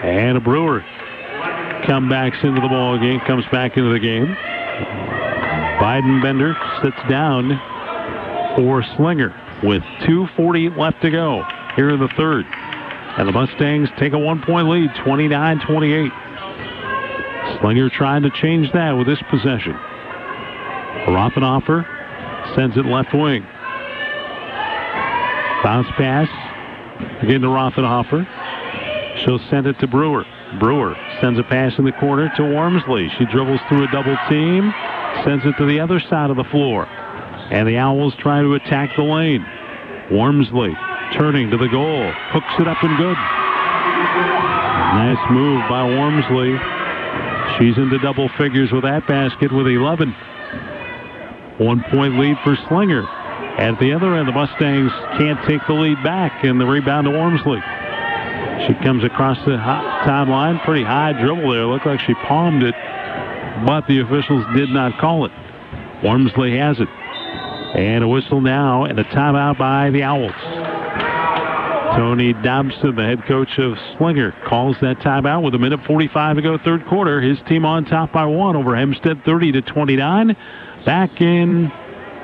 And a Brewer comebacks into the ball game, comes back into the game. Biden Bender sits down for Slinger with 2.40 left to go here in the third. And the Mustangs take a one-point lead, 29-28. Slinger trying to change that with this possession. Rothenhofer sends it left wing. Bounce pass again to Rothenhofer. She'll send it to Brewer. Brewer sends a pass in the corner to Wormsley. She dribbles through a double team, sends it to the other side of the floor. And the Owls try to attack the lane. Wormsley turning to the goal, hooks it up and good. Nice move by Wormsley. She's into double figures with that basket with 11. One point lead for Slinger. At the other end, the Mustangs can't take the lead back, and the rebound to Wormsley. She comes across the timeline, pretty high dribble there. Looked like she palmed it, but the officials did not call it. Wormsley has it. And a whistle now, and a timeout by the Owls. Tony Dobson, the head coach of Slinger, calls that timeout with a minute 45 to go, third quarter. His team on top by one over Hempstead, 30 to 29. Back in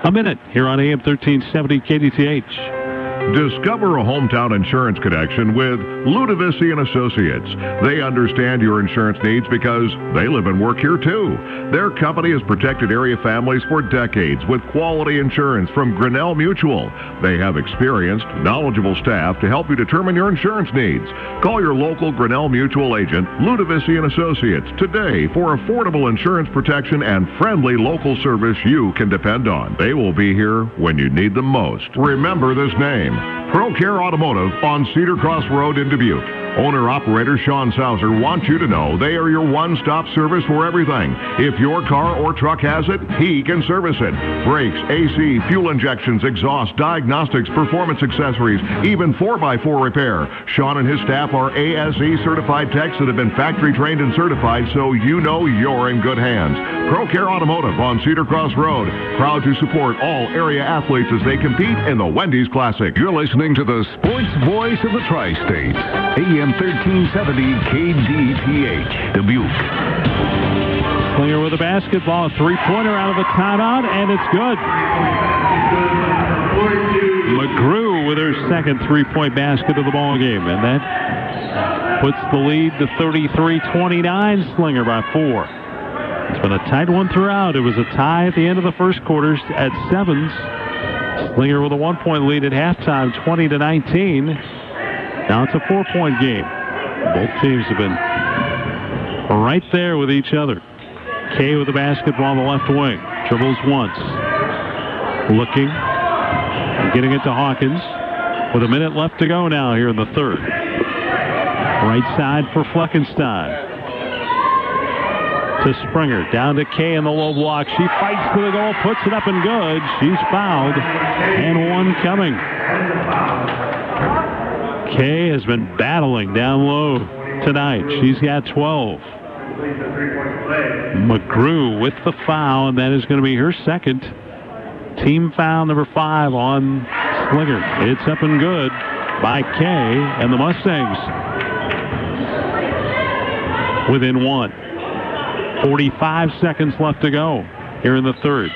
a minute here on AM 1370 KDTH. Discover a hometown insurance connection with Ludovisi and Associates. They understand your insurance needs because they live and work here too. Their company has protected area families for decades with quality insurance from Grinnell Mutual. They have experienced, knowledgeable staff to help you determine your insurance needs. Call your local Grinnell Mutual agent, Ludovisi and Associates, today for affordable insurance protection and friendly local service you can depend on. They will be here when you need them most. Remember this name time. ProCare Automotive on Cedar Cross Road in Dubuque. Owner-operator Sean Sauser wants you to know they are your one-stop service for everything. If your car or truck has it, he can service it. Brakes, AC, fuel injections, exhaust, diagnostics, performance accessories, even 4x4 repair. Sean and his staff are ASE certified techs that have been factory trained and certified, so you know you're in good hands. ProCare Automotive on Cedar Cross Road. Proud to support all area athletes as they compete in the Wendy's Classic. You're listening to the sports voice of the tri-state, AM 1370 KDTH, Dubuque. Slinger with a basketball, a three-pointer out of the timeout, and it's good. McGrew with her second three-point basket of the ball game, and that puts the lead to 33-29. Slinger by four. It's been a tight one throughout. It was a tie at the end of the first quarter at sevens. Slinger with a one-point lead at halftime, 20 to 19. Now it's a four-point game. Both teams have been right there with each other. Kay with the basketball on the left wing. Dribbles once. Looking. Getting it to Hawkins. With a minute left to go now here in the third. Right side for Fleckenstein. To Springer. Down to Kay in the low block. She fights to the goal. Puts it up and good. She's fouled. And one coming. Kay has been battling down low tonight. She's got 12. McGrew with the foul, and that is going to be her second. Team foul number five on Slinger. It's up and good by Kay and the Mustangs. Within one. 45 seconds left to go here in the third.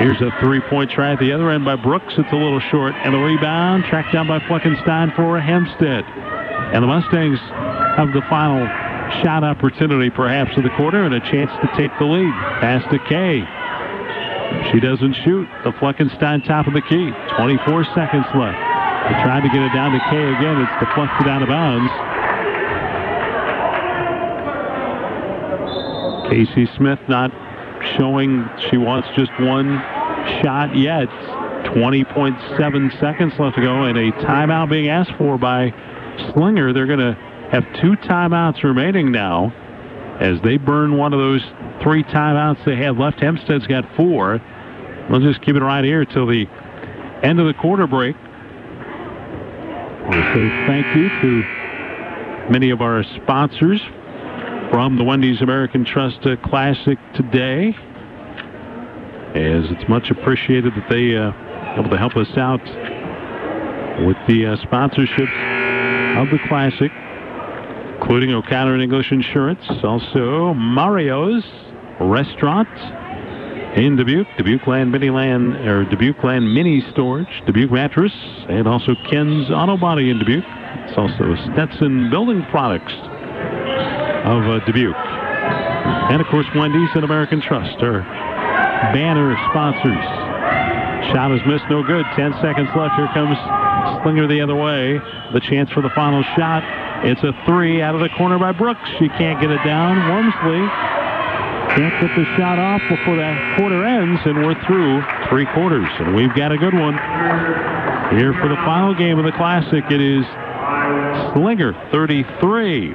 Here's a three-point try at the other end by Brooks. It's a little short. And the rebound tracked down by Fleckenstein for Hempstead. And the Mustangs have the final shot opportunity perhaps of the quarter and a chance to take the lead. Pass to Kay. She doesn't shoot. The Fleckenstein top of the key. 24 seconds left. They to get it down to Kay again. It's deflected out of bounds. Casey Smith not showing she wants just one shot yet. 20.7 seconds left to go, and a timeout being asked for by Slinger. They're going to have two timeouts remaining now as they burn one of those three timeouts they had left. Hempstead's got four. We'll just keep it right here till the end of the quarter break. We'll say thank you to many of our sponsors from the Wendy's American Trust uh, Classic today. As it's much appreciated that they uh, able to help us out with the uh, sponsorships of the Classic, including O'Connor and English Insurance, also Mario's Restaurant in Dubuque, Dubuque Land Mini Land or Dubuque Land Mini Storage, Dubuque Mattress, and also Ken's Auto Body in Dubuque. It's also Stetson Building Products of uh, Dubuque. And of course, Wendy's and American Trust are banner sponsors. Shot is missed, no good. 10 seconds left. Here comes Slinger the other way. The chance for the final shot. It's a three out of the corner by Brooks. She can't get it down. Wormsley can't get the shot off before that quarter ends, and we're through three quarters. And we've got a good one here for the final game of the Classic. It is Slinger 33,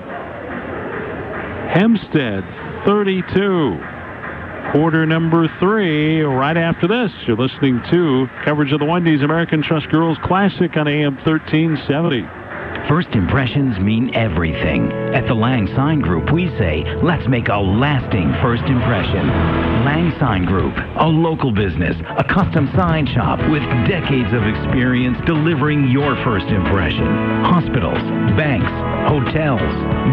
Hempstead 32. Quarter number three, right after this. You're listening to coverage of the Wendy's American Trust Girls Classic on AM 1370. First impressions mean everything. At the Lang Sign Group, we say, let's make a lasting first impression. Lang Sign Group, a local business, a custom sign shop with decades of experience delivering your first impression. Hospitals, banks, hotels,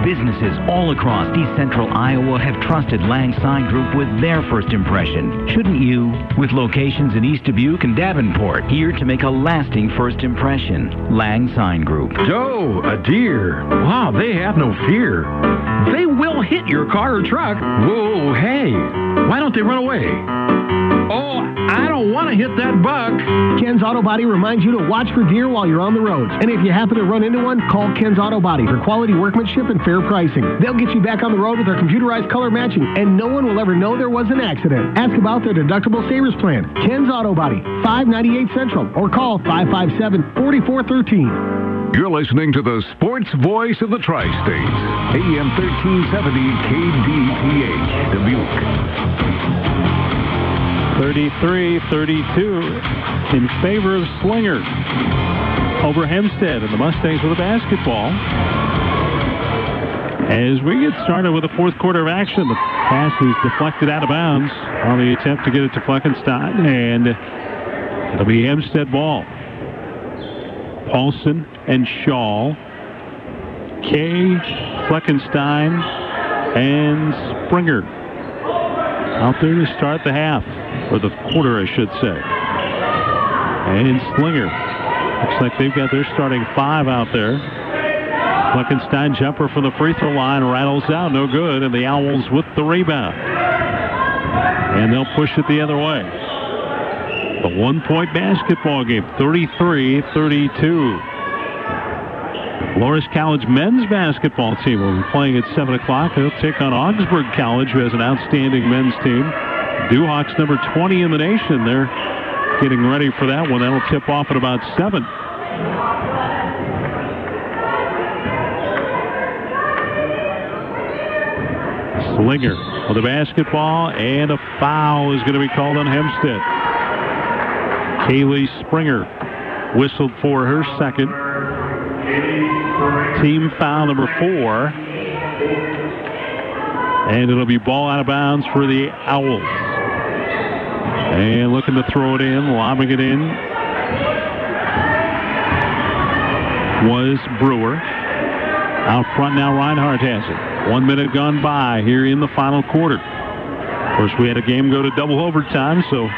businesses all across East Central Iowa have trusted Lang Sign Group with their first impression. Shouldn't you? With locations in East Dubuque and Davenport, here to make a lasting first impression. Lang Sign Group. Joe, Oh, a deer. Wow, they have no fear. They will hit your car or truck. Whoa, hey, why don't they run away? Oh, I don't want to hit that buck. Ken's Auto Body reminds you to watch for deer while you're on the roads. And if you happen to run into one, call Ken's Auto Body for quality workmanship and fair pricing. They'll get you back on the road with their computerized color matching, and no one will ever know there was an accident. Ask about their deductible savers plan. Ken's Auto Body, 598 Central, or call 557 4413. You're listening to the sports voice of the Tri-States, AM 1370 KDTH, Dubuque. 33-32 in favor of Slinger over Hempstead and the Mustangs with a basketball. As we get started with the fourth quarter of action, the pass is deflected out of bounds on the attempt to get it to Fleckenstein, and it'll be Hempstead ball. Paulson and Shaw, Kay, Fleckenstein, and Springer out there to start the half, or the quarter, I should say. And Slinger. Looks like they've got their starting five out there. Fleckenstein jumper from the free throw line rattles out, no good, and the Owls with the rebound. And they'll push it the other way. One-point basketball game, 33-32. Loras College men's basketball team will be playing at 7 o'clock. They'll take on Augsburg College, who has an outstanding men's team. Duhawks number 20 in the nation. They're getting ready for that one. That'll tip off at about 7. Slinger with the basketball, and a foul is going to be called on Hempstead. Kaylee Springer whistled for her second. Team foul number four. And it'll be ball out of bounds for the Owls. And looking to throw it in, lobbing it in was Brewer. Out front now, Reinhardt has it. One minute gone by here in the final quarter. Of course, we had a game go to double overtime, so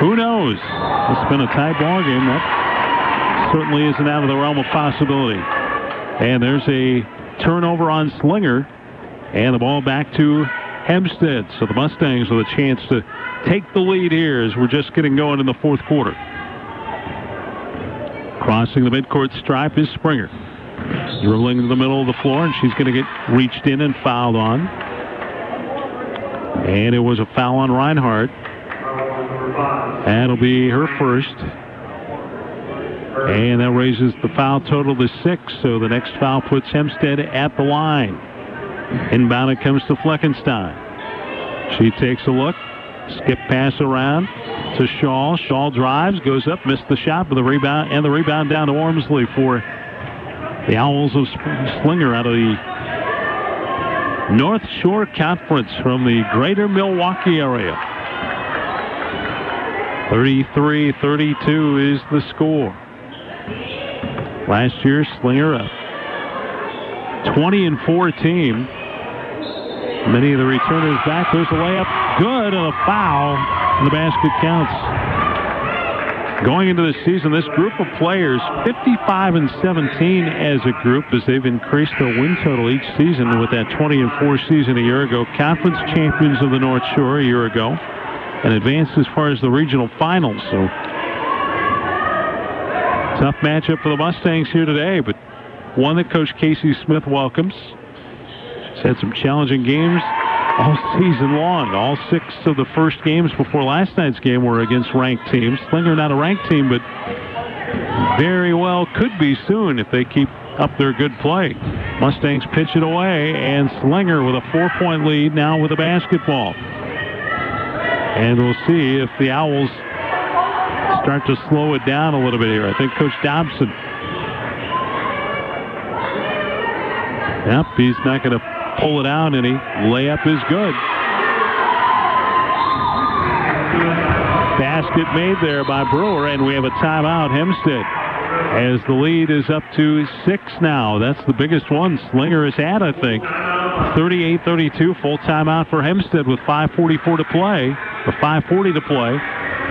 who knows? It's been a tight ball game. That certainly isn't out of the realm of possibility. And there's a turnover on Slinger, and the ball back to Hempstead. So the Mustangs with a chance to take the lead here as we're just getting going in the fourth quarter. Crossing the midcourt stripe is Springer. Dribbling to the middle of the floor, and she's going to get reached in and fouled on. And it was a foul on Reinhardt. That'll be her first. And that raises the foul total to six, so the next foul puts Hempstead at the line. Inbound it comes to Fleckenstein. She takes a look, skip pass around to Shaw. Shaw drives, goes up, missed the shot, but the rebound and the rebound down to Wormsley for the Owls of Slinger out of the North Shore Conference from the greater Milwaukee area. 33-32 is the score. Last year, Slinger up 20 and 4 team. Many of the returners back. There's a layup. Good and a foul. And the basket counts. Going into the season, this group of players, 55 and 17 as a group, as they've increased their win total each season with that 20 and 4 season a year ago. Conference champions of the North Shore a year ago, and advanced as far as the regional finals. So tough matchup for the Mustangs here today, but one that Coach Casey Smith welcomes. She's had some challenging games all [LAUGHS] season long. All six of the first games before last night's game were against ranked teams. Slinger not a ranked team, but very well could be soon if they keep up their good play. Mustangs pitch it away, and Slinger with a four-point lead now with a basketball. And we'll see if the Owls start to slow it down a little bit here. I think Coach Dobson. Yep, he's not going to pull it out any. Layup is good. Basket made there by Brewer, and we have a timeout, Hempstead. As the lead is up to six now. That's the biggest one Slinger has had, I think. 38-32, full timeout for Hempstead with 5.44 to play, or 5.40 to play.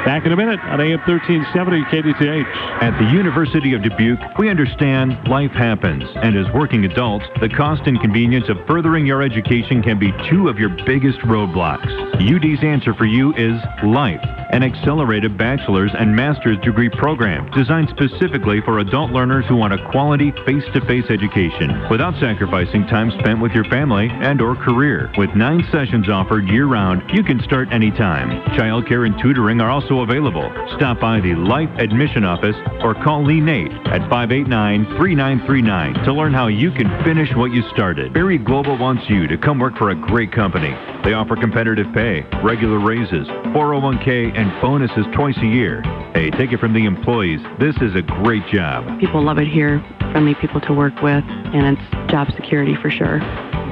Back in a minute on AM 1370 KDTH. At the University of Dubuque, we understand life happens, and as working adults, the cost and convenience of furthering your education can be two of your biggest roadblocks. UD's answer for you is life, an accelerated bachelor's and master's degree program designed specifically for adult learners who want a quality face-to-face education without sacrificing time spent with your family and or career. With nine sessions offered year-round, you can start anytime. Childcare and tutoring are also available. Stop by the Life Admission Office or call Lee Nate at 589-3939 to learn how you can finish what you started. Berry Global wants you to come work for a great company. They offer competitive pay, regular raises, 401k, and bonuses twice a year. Hey, take it from the employees. This is a great job. People love it here, friendly people to work with, and it's job security for sure.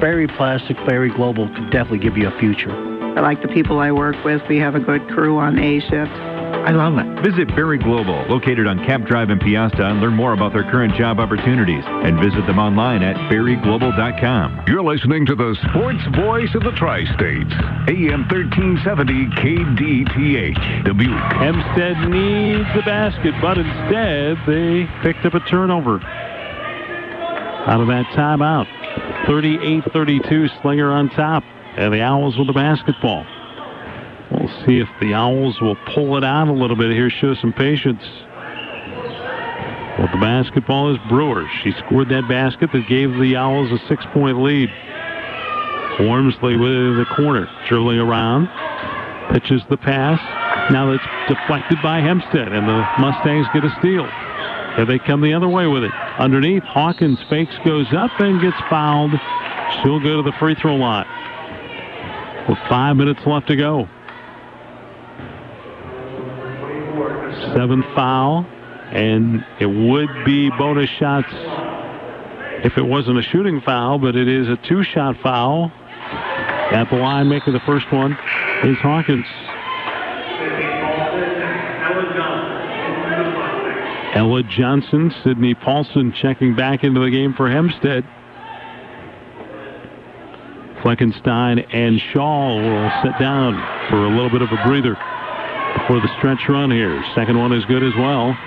Berry Plastic, Berry Global could definitely give you a future. I like the people I work with. We have a good crew on A shift. I love it. Visit Berry Global, located on Cap Drive in Peosta, and learn more about their current job opportunities. And visit them online at berryglobal.com. You're listening to the sports voice of the Tri-States, AM 1370 KDTH, Dubuque. Hempstead needs the basket, but instead they picked up a turnover out of that timeout. 38-32, Slinger on top, and the Owls with the basketball. We'll see if the Owls will pull it out a little bit here, show some patience. Well, the basketball is Brewer. She scored that basket that gave the Owls a six-point lead. Wormsley with the corner, dribbling around, pitches the pass. Now it's deflected by Hempstead, and the Mustangs get a steal. Here they come the other way with it. Underneath, Hawkins fakes, goes up, and gets fouled. She'll go to the free throw line. With five minutes left to go. Seventh foul, and it would be bonus shots if it wasn't a shooting foul, but it is a two-shot foul. At the line, making the first one is Hawkins. Ella Johnson, Sydney Paulson checking back into the game for Hempstead. Fleckenstein and Shaw will sit down for a little bit of a breather. For the stretch run here. Second one is good as well.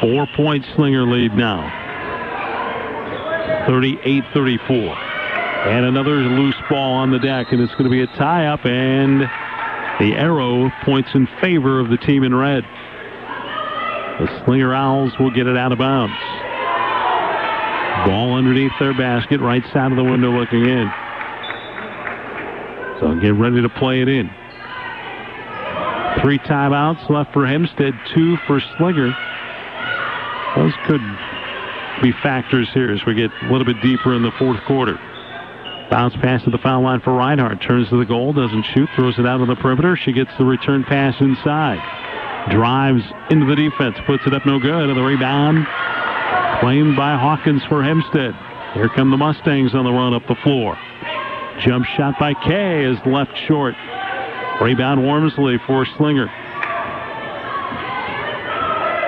Four point Slinger lead now. 38-34. And another loose ball on the deck, and it's going to be a tie-up, and the arrow points in favor of the team in red. The Slinger Owls will get it out of bounds. Ball underneath their basket, right side of the window looking in. So get ready to play it in. Three timeouts left for Hempstead, two for Slinger. Those could be factors here as we get a little bit deeper in the fourth quarter. Bounce pass to the foul line for Reinhardt. Turns to the goal, doesn't shoot, throws it out on the perimeter. She gets the return pass inside. Drives into the defense, puts it up no good. And the rebound claimed by Hawkins for Hempstead. Here come the Mustangs on the run up the floor. Jump shot by Kay is left short. Rebound Wormsley for Slinger.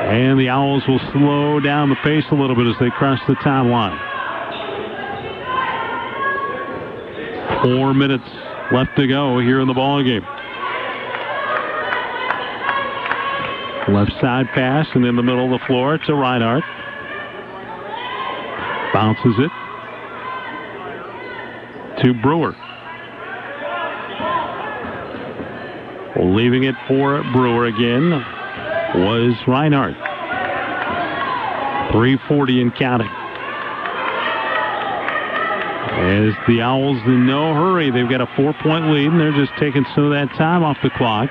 And the Owls will slow down the pace a little bit as they cross the timeline. Four minutes left to go here in the ball game. Left side pass and in the middle of the floor to Reinhardt. Bounces it to Brewer. Leaving it for Brewer again was Reinhardt. 340 and counting. As the Owls in no hurry, they've got a four-point lead, and they're just taking some of that time off the clock.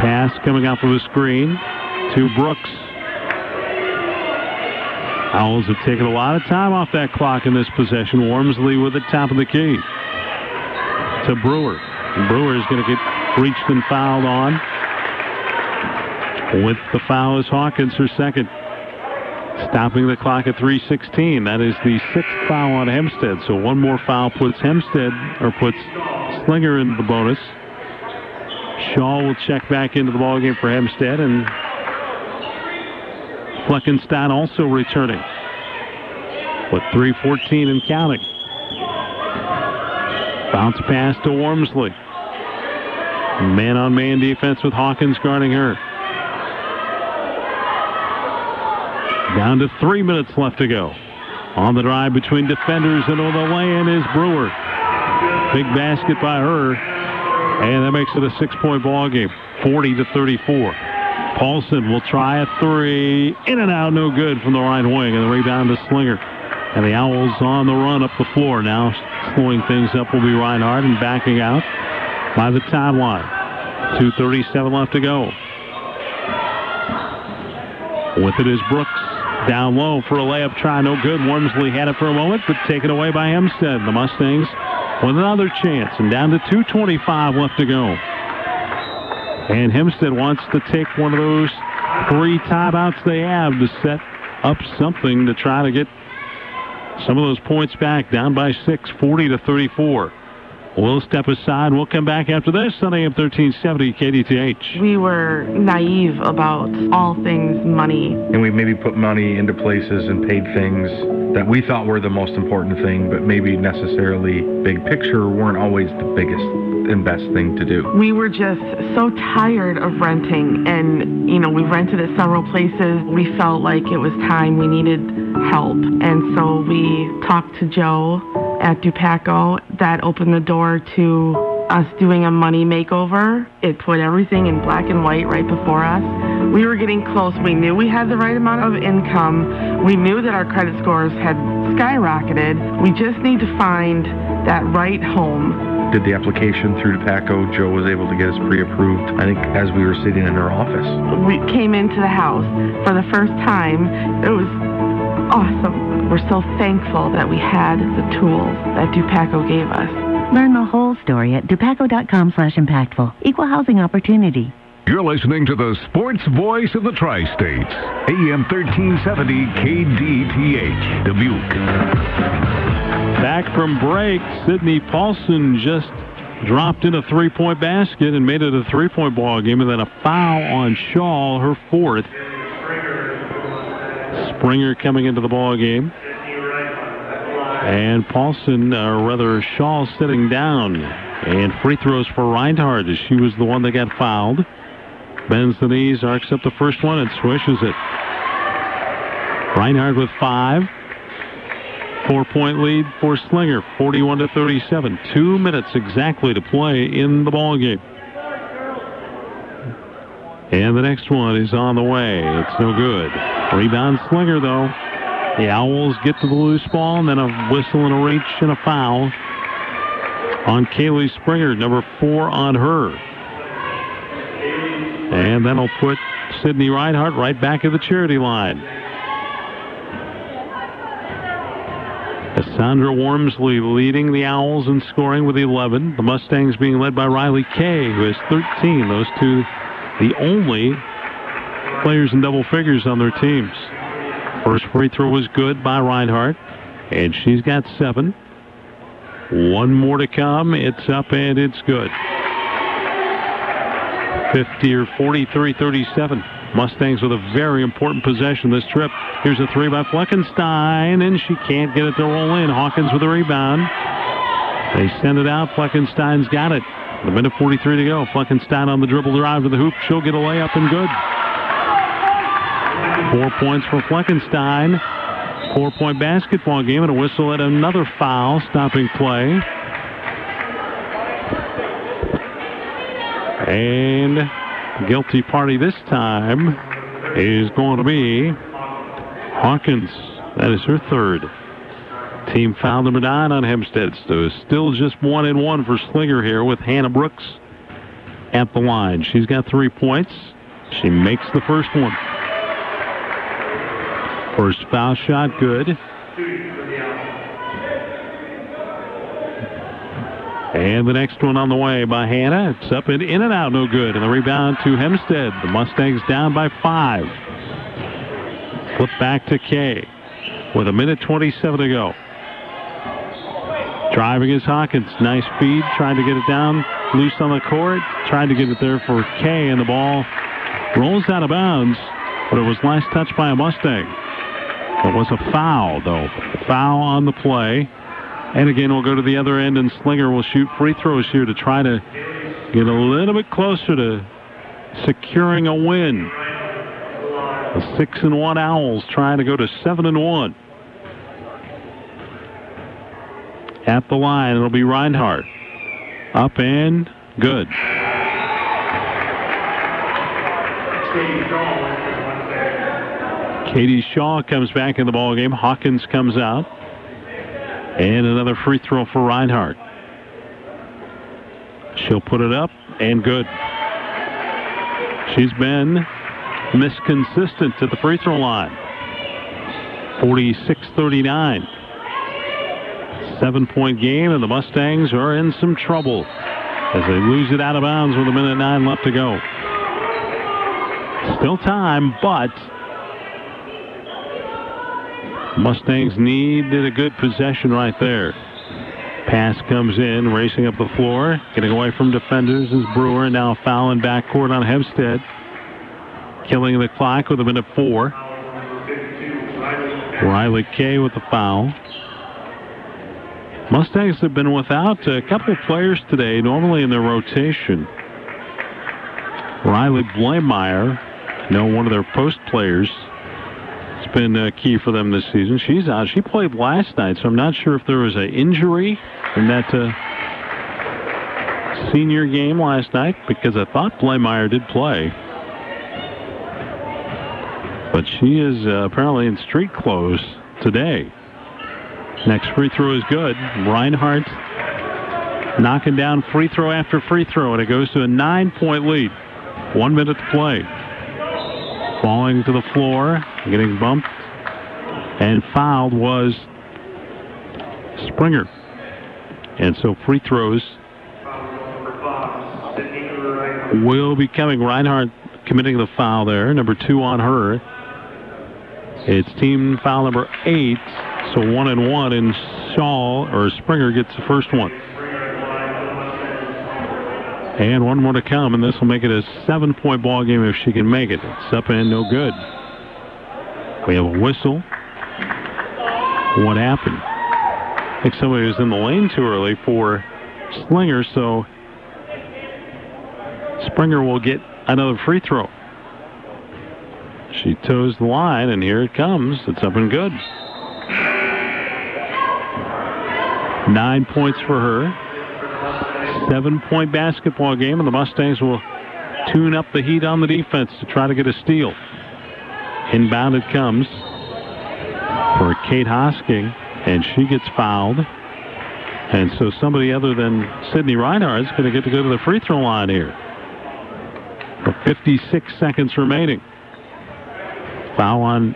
Pass coming off of a screen to Brooks. Owls have taken a lot of time off that clock in this possession. Wormsley with the top of the key to Brewer. Brewer is going to get reached and fouled on. With the foul is Hawkins, her second. Stopping the clock at 3.16. That is the sixth foul on Hempstead. So one more foul puts Hempstead, or puts Slinger into the bonus. Shaw will check back into the ballgame for Hempstead, and Fleckenstein also returning with 3.14 and counting. Bounce pass to Wormsley. Man-on-man defense with Hawkins guarding her. Down to three minutes left to go. On the drive between defenders and on the lay-in is Brewer. Big basket by her. And that makes it a six-point ball game, 40 to 34. Paulson will try a three. In and out, no good from the right wing. And the rebound to Slinger. And the Owls on the run up the floor. Now slowing things up will be Reinhardt and backing out by the timeline. 2.37 left to go. With it is Brooks. Down low for a layup try. No good. Wormsley had it for a moment, but taken away by Hempstead. The Mustangs with another chance. And down to 2.25 left to go. And Hempstead wants to take one of those three timeouts they have to set up something to try to get some of those points back. Down by six, 40 to 34. We'll step aside. We'll come back after this on AM 1370 KDTH. We were naive about all things money. And we maybe put money into places and paid things that we thought were the most important thing, but maybe necessarily big picture weren't always the biggest and best thing to do. We were just so tired of renting, and you know, we rented at several places. We felt like it was time we needed help, and so we talked to Joe at Dupaco. That opened the door to us doing a money makeover. It put everything in black and white right before us. We were getting close. We knew we had the right amount of income. We knew that our credit scores had skyrocketed. We just need to find that right home did the application through Dupaco. Joe was able to get us pre-approved. I think as we were sitting in our office. We came into the house for the first time. It was awesome. We're so thankful that we had the tools that Dupaco gave us. Learn the whole story at dupaco.com slash impactful. Equal housing opportunity. You're listening to the sports voice of the tri-states. AM 1370 KDTH, Dubuque. Back from break, Sydney Paulson just dropped in a three-point basket and made it a three-point ball game, and then a foul on Shaw, her fourth. Springer coming into the ball game. And Paulson, or rather Shaw, sitting down. And free throws for Reinhardt as she was the one that got fouled. Bends the knees, arcs up the first one, and swishes it. Reinhardt with five. Four-point lead for Slinger, 41 to 37. Two minutes exactly to play in the ball game. And the next one is on the way. It's no good. Rebound Slinger, though. The Owls get to the loose ball, and then a whistle and a reach and a foul on Kaylee Springer, number four on her. And that'll put Sydney Reinhardt right back at the charity line. Cassandra Wormsley leading the Owls in scoring with 11. The Mustangs being led by Riley Kay, who has 13. Those two, the only players in double figures on their teams. First free throw was good by Reinhardt, and she's got seven. One more to come. It's up and it's good. 50 or 43 37. Mustangs with a very important possession this trip. Here's a three by Fleckenstein, and she can't get it to roll in. Hawkins with a rebound. They send it out. Fleckenstein's got it. A minute 43 to go. Fleckenstein on the dribble drive to the hoop. She'll get a layup and good. Four points for Fleckenstein. Four point basketball game and a whistle at another foul, stopping play. And guilty party this time is going to be Hawkins. That is her third. Team foul number nine on Hempstead. So still just one and one for Slinger here with Hannah Brooks at the line. She's got three points. She makes the first one. First foul shot, good. And the next one on the way by Hannah. It's up and in and out, no good. And the rebound to Hempstead. The Mustangs down by five. Flip back to Kay with a minute 27 to go. Driving is Hawkins. Nice feed. Trying to get it down. Loose on the court. Trying to get it there for Kay. And the ball rolls out of bounds. But it was last touched by a Mustang. It was a foul, though. Foul on the play. And again, we'll go to the other end, and Slinger will shoot free throws here to try to get a little bit closer to securing a win. The six and one Owls trying to go to seven and one. At the line, it'll be Reinhardt. Up and good. Katie Shaw comes back in the ball game. Hawkins comes out. And another free throw for Reinhardt. She'll put it up and good. She's been misconsistent at the free throw line. 46-39. Seven-point game, and the Mustangs are in some trouble as they lose it out of bounds with a minute nine left to go. Still time, but Mustangs needed a good possession right there. Pass comes in, racing up the floor, getting away from defenders is Brewer. Now fouling backcourt on Hempstead. Killing the clock with a minute four. Riley Kay with the foul. Mustangs have been without a couple players today, normally in their rotation. Riley Blameyer, you know, one of their post players, it's been uh, key for them this season. She's out. She played last night, so I'm not sure if there was an injury in that uh, senior game last night because I thought Blameyer did play. But she is uh, apparently in street clothes today. Next free throw is good. Reinhardt knocking down free throw after free throw, and it goes to a nine-point lead. One minute to play. Falling to the floor, getting bumped and fouled was Springer. And so free throws will be coming. Reinhardt committing the foul there, number two on her. It's team foul number eight, so one and one, and Shaw or Springer gets the first one. And one more to come, and this will make it a seven-point ball game if she can make it. It's up and no good. We have a whistle. What happened? I think somebody was in the lane too early for Slinger, so Springer will get another free throw. She toes the line, and here it comes. It's up and good. Nine points for her. Seven point basketball game, and the Mustangs will tune up the heat on the defense to try to get a steal. Inbound it comes for Kate Hosking, and she gets fouled. And so somebody other than Sydney Reinhardt is going to get to go to the free throw line here. With 56 seconds remaining. Foul on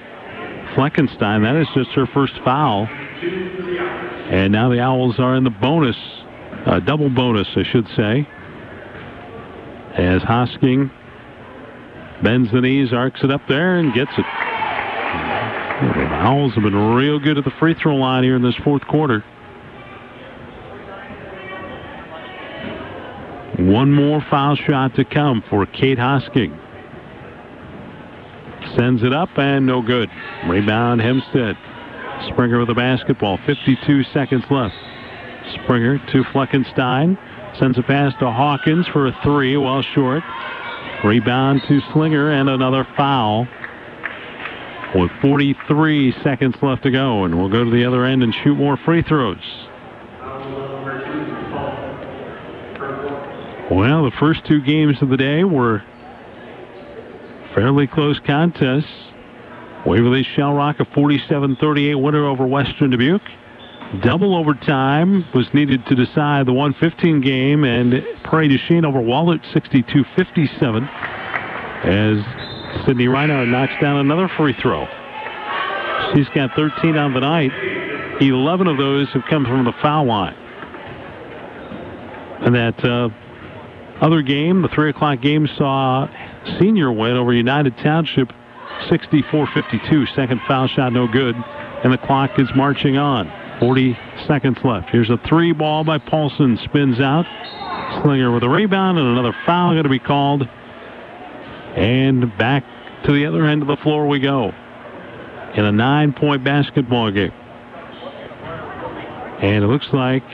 Fleckenstein. That is just her first foul. And now the Owls are in the bonus, uh, double bonus, I should say. As Hosking bends the knees, arcs it up there, and gets it. The Owls have been real good at the free throw line here in this fourth quarter. One more foul shot to come for Kate Hosking. Sends it up and no good. Rebound Hempstead. Springer with the basketball. 52 seconds left. Springer to Fleckenstein. Sends a pass to Hawkins for a three, well short. Rebound to Slinger and another foul. With 43 seconds left to go, and we'll go to the other end and shoot more free throws. Well, the first two games of the day were fairly close contests. Waverly Shell Rock a 47-38 winner over Western Dubuque. Double overtime was needed to decide the 115 game, and Prairie du Chien over Wahlert 62-57 as Sydney Reinhardt knocks down another free throw. She's got 13 on the night. 11 of those have come from the foul line. And that uh, other game, the 3 o'clock game, saw senior win over United Township 64-52. Second foul shot no good. And the clock is marching on. 40 seconds left. Here's a three ball by Paulson. Spins out. Slinger with a rebound and another foul going to be called. And back to the other end of the floor we go. In a nine-point basketball game. And it looks like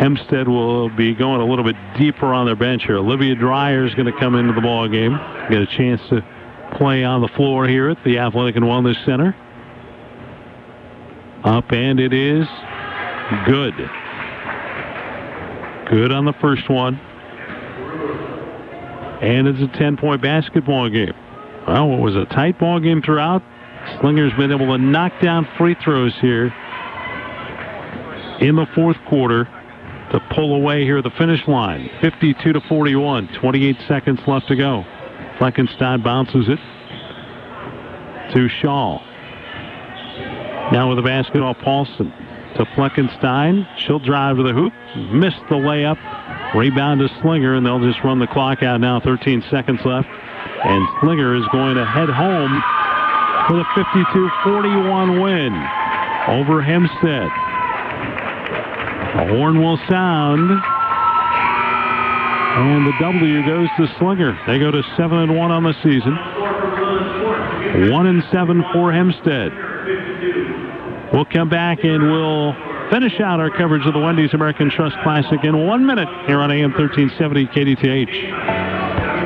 Hempstead will be going a little bit deeper on their bench here. Olivia Dreyer is going to come into the ball game, get a chance to play on the floor here at the Athletic and Wellness Center. Up and it is good. Good on the first one. And it's a 10-point basketball game. Well, it was a tight ball game throughout. Slinger's been able to knock down free throws here in the fourth quarter to pull away here at the finish line. 52 to 41, 28 seconds left to go. Fleckenstein bounces it to Shaw. Now with the basketball, Paulson to Fleckenstein. She'll drive to the hoop, missed the layup. Rebound to Slinger, and they'll just run the clock out now. 13 seconds left. And Slinger is going to head home for the 52-41 win over Hempstead. The horn will sound. And the W goes to Slinger. They go to 7 and 1 on the season. 1 and 7 for Hempstead. We'll come back and we'll finish out our coverage of the Wendy's American Trust Classic in one minute here on AM 1370 KDTH.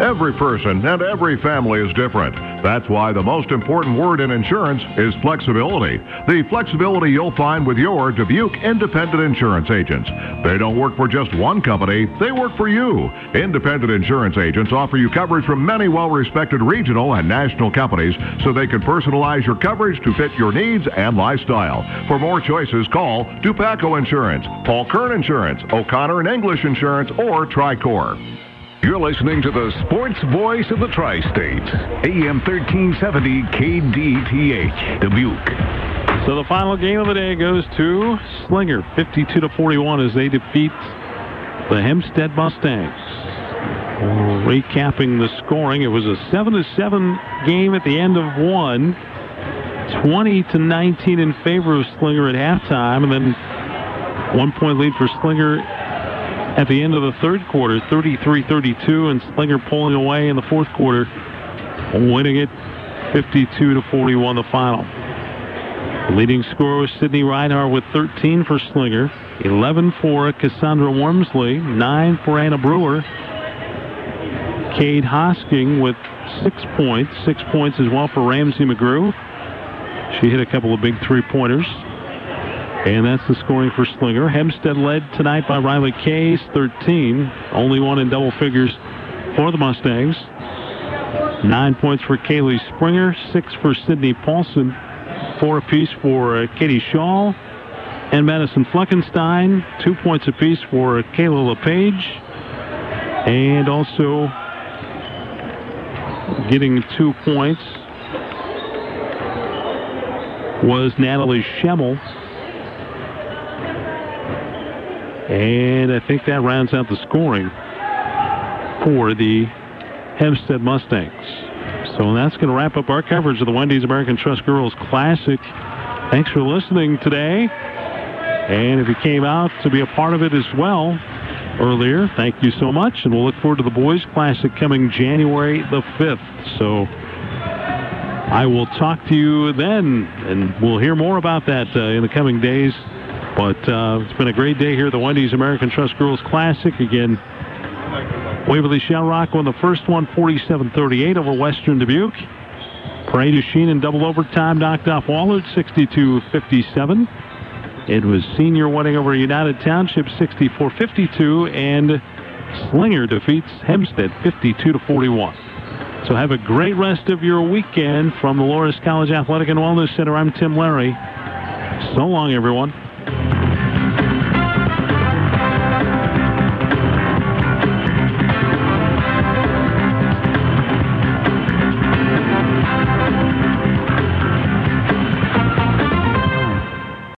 Every person and every family is different. That's why the most important word in insurance is flexibility. The flexibility you'll find with your Dubuque Independent Insurance agents. They don't work for just one company, they work for you. Independent insurance agents offer you coverage from many well-respected regional and national companies so they can personalize your coverage to fit your needs and lifestyle. For more choices, call Dupaco Insurance, Paul Kern Insurance, O'Connor and English Insurance, or Tricor. You're listening to the sports voice of the Tri-States, AM 1370 KDTH, Dubuque. So the final game of the day goes to Slinger, 52 to 41, as they defeat the Hempstead Mustangs. Recapping the scoring, it was a 7 to 7 game at the end of one. 20 to 19 in favor of Slinger at halftime, and then one point lead for Slinger at the end of the third quarter, 33-32, and Slinger pulling away in the fourth quarter, winning it 52 to 41 the final. The leading scorer was Sydney Reinhardt with 13 for Slinger, 11 for Cassandra Wormsley, 9 for Anna Brewer. Cade Hosking with six points, six points as well for Ramsey McGrew. She hit a couple of big three-pointers. And that's the scoring for Slinger. Hempstead led tonight by Riley Kay's, 13. Only one in double figures for the Mustangs. Nine points for Kaylee Springer, six for Sydney Paulson, four apiece for uh, Katie Shaw and Madison Fleckenstein, two points apiece for Kayla LePage, and also getting two points was Natalie Schemmel. And I think that rounds out the scoring for the Hempstead Mustangs. So that's going to wrap up our coverage of the Wendy's American Trust Girls Classic. Thanks for listening today. And if you came out to be a part of it as well earlier, thank you so much. And we'll look forward to the Boys Classic coming January the 5th. So I will talk to you then, and we'll hear more about that uh, in the coming days. But uh, it's been a great day here at the Wendy's American Trust Girls Classic. Again, Waverly Shell Rock won the first one 47-38 over Western Dubuque. Prairie Sheen in double overtime knocked off Wahlert 62-57. It was Senior winning over United Township 64-52, and Slinger defeats Hempstead 52-41. So have a great rest of your weekend from the Loras College Athletic and Wellness Center. I'm Jim Leary. So long, everyone. Thank you.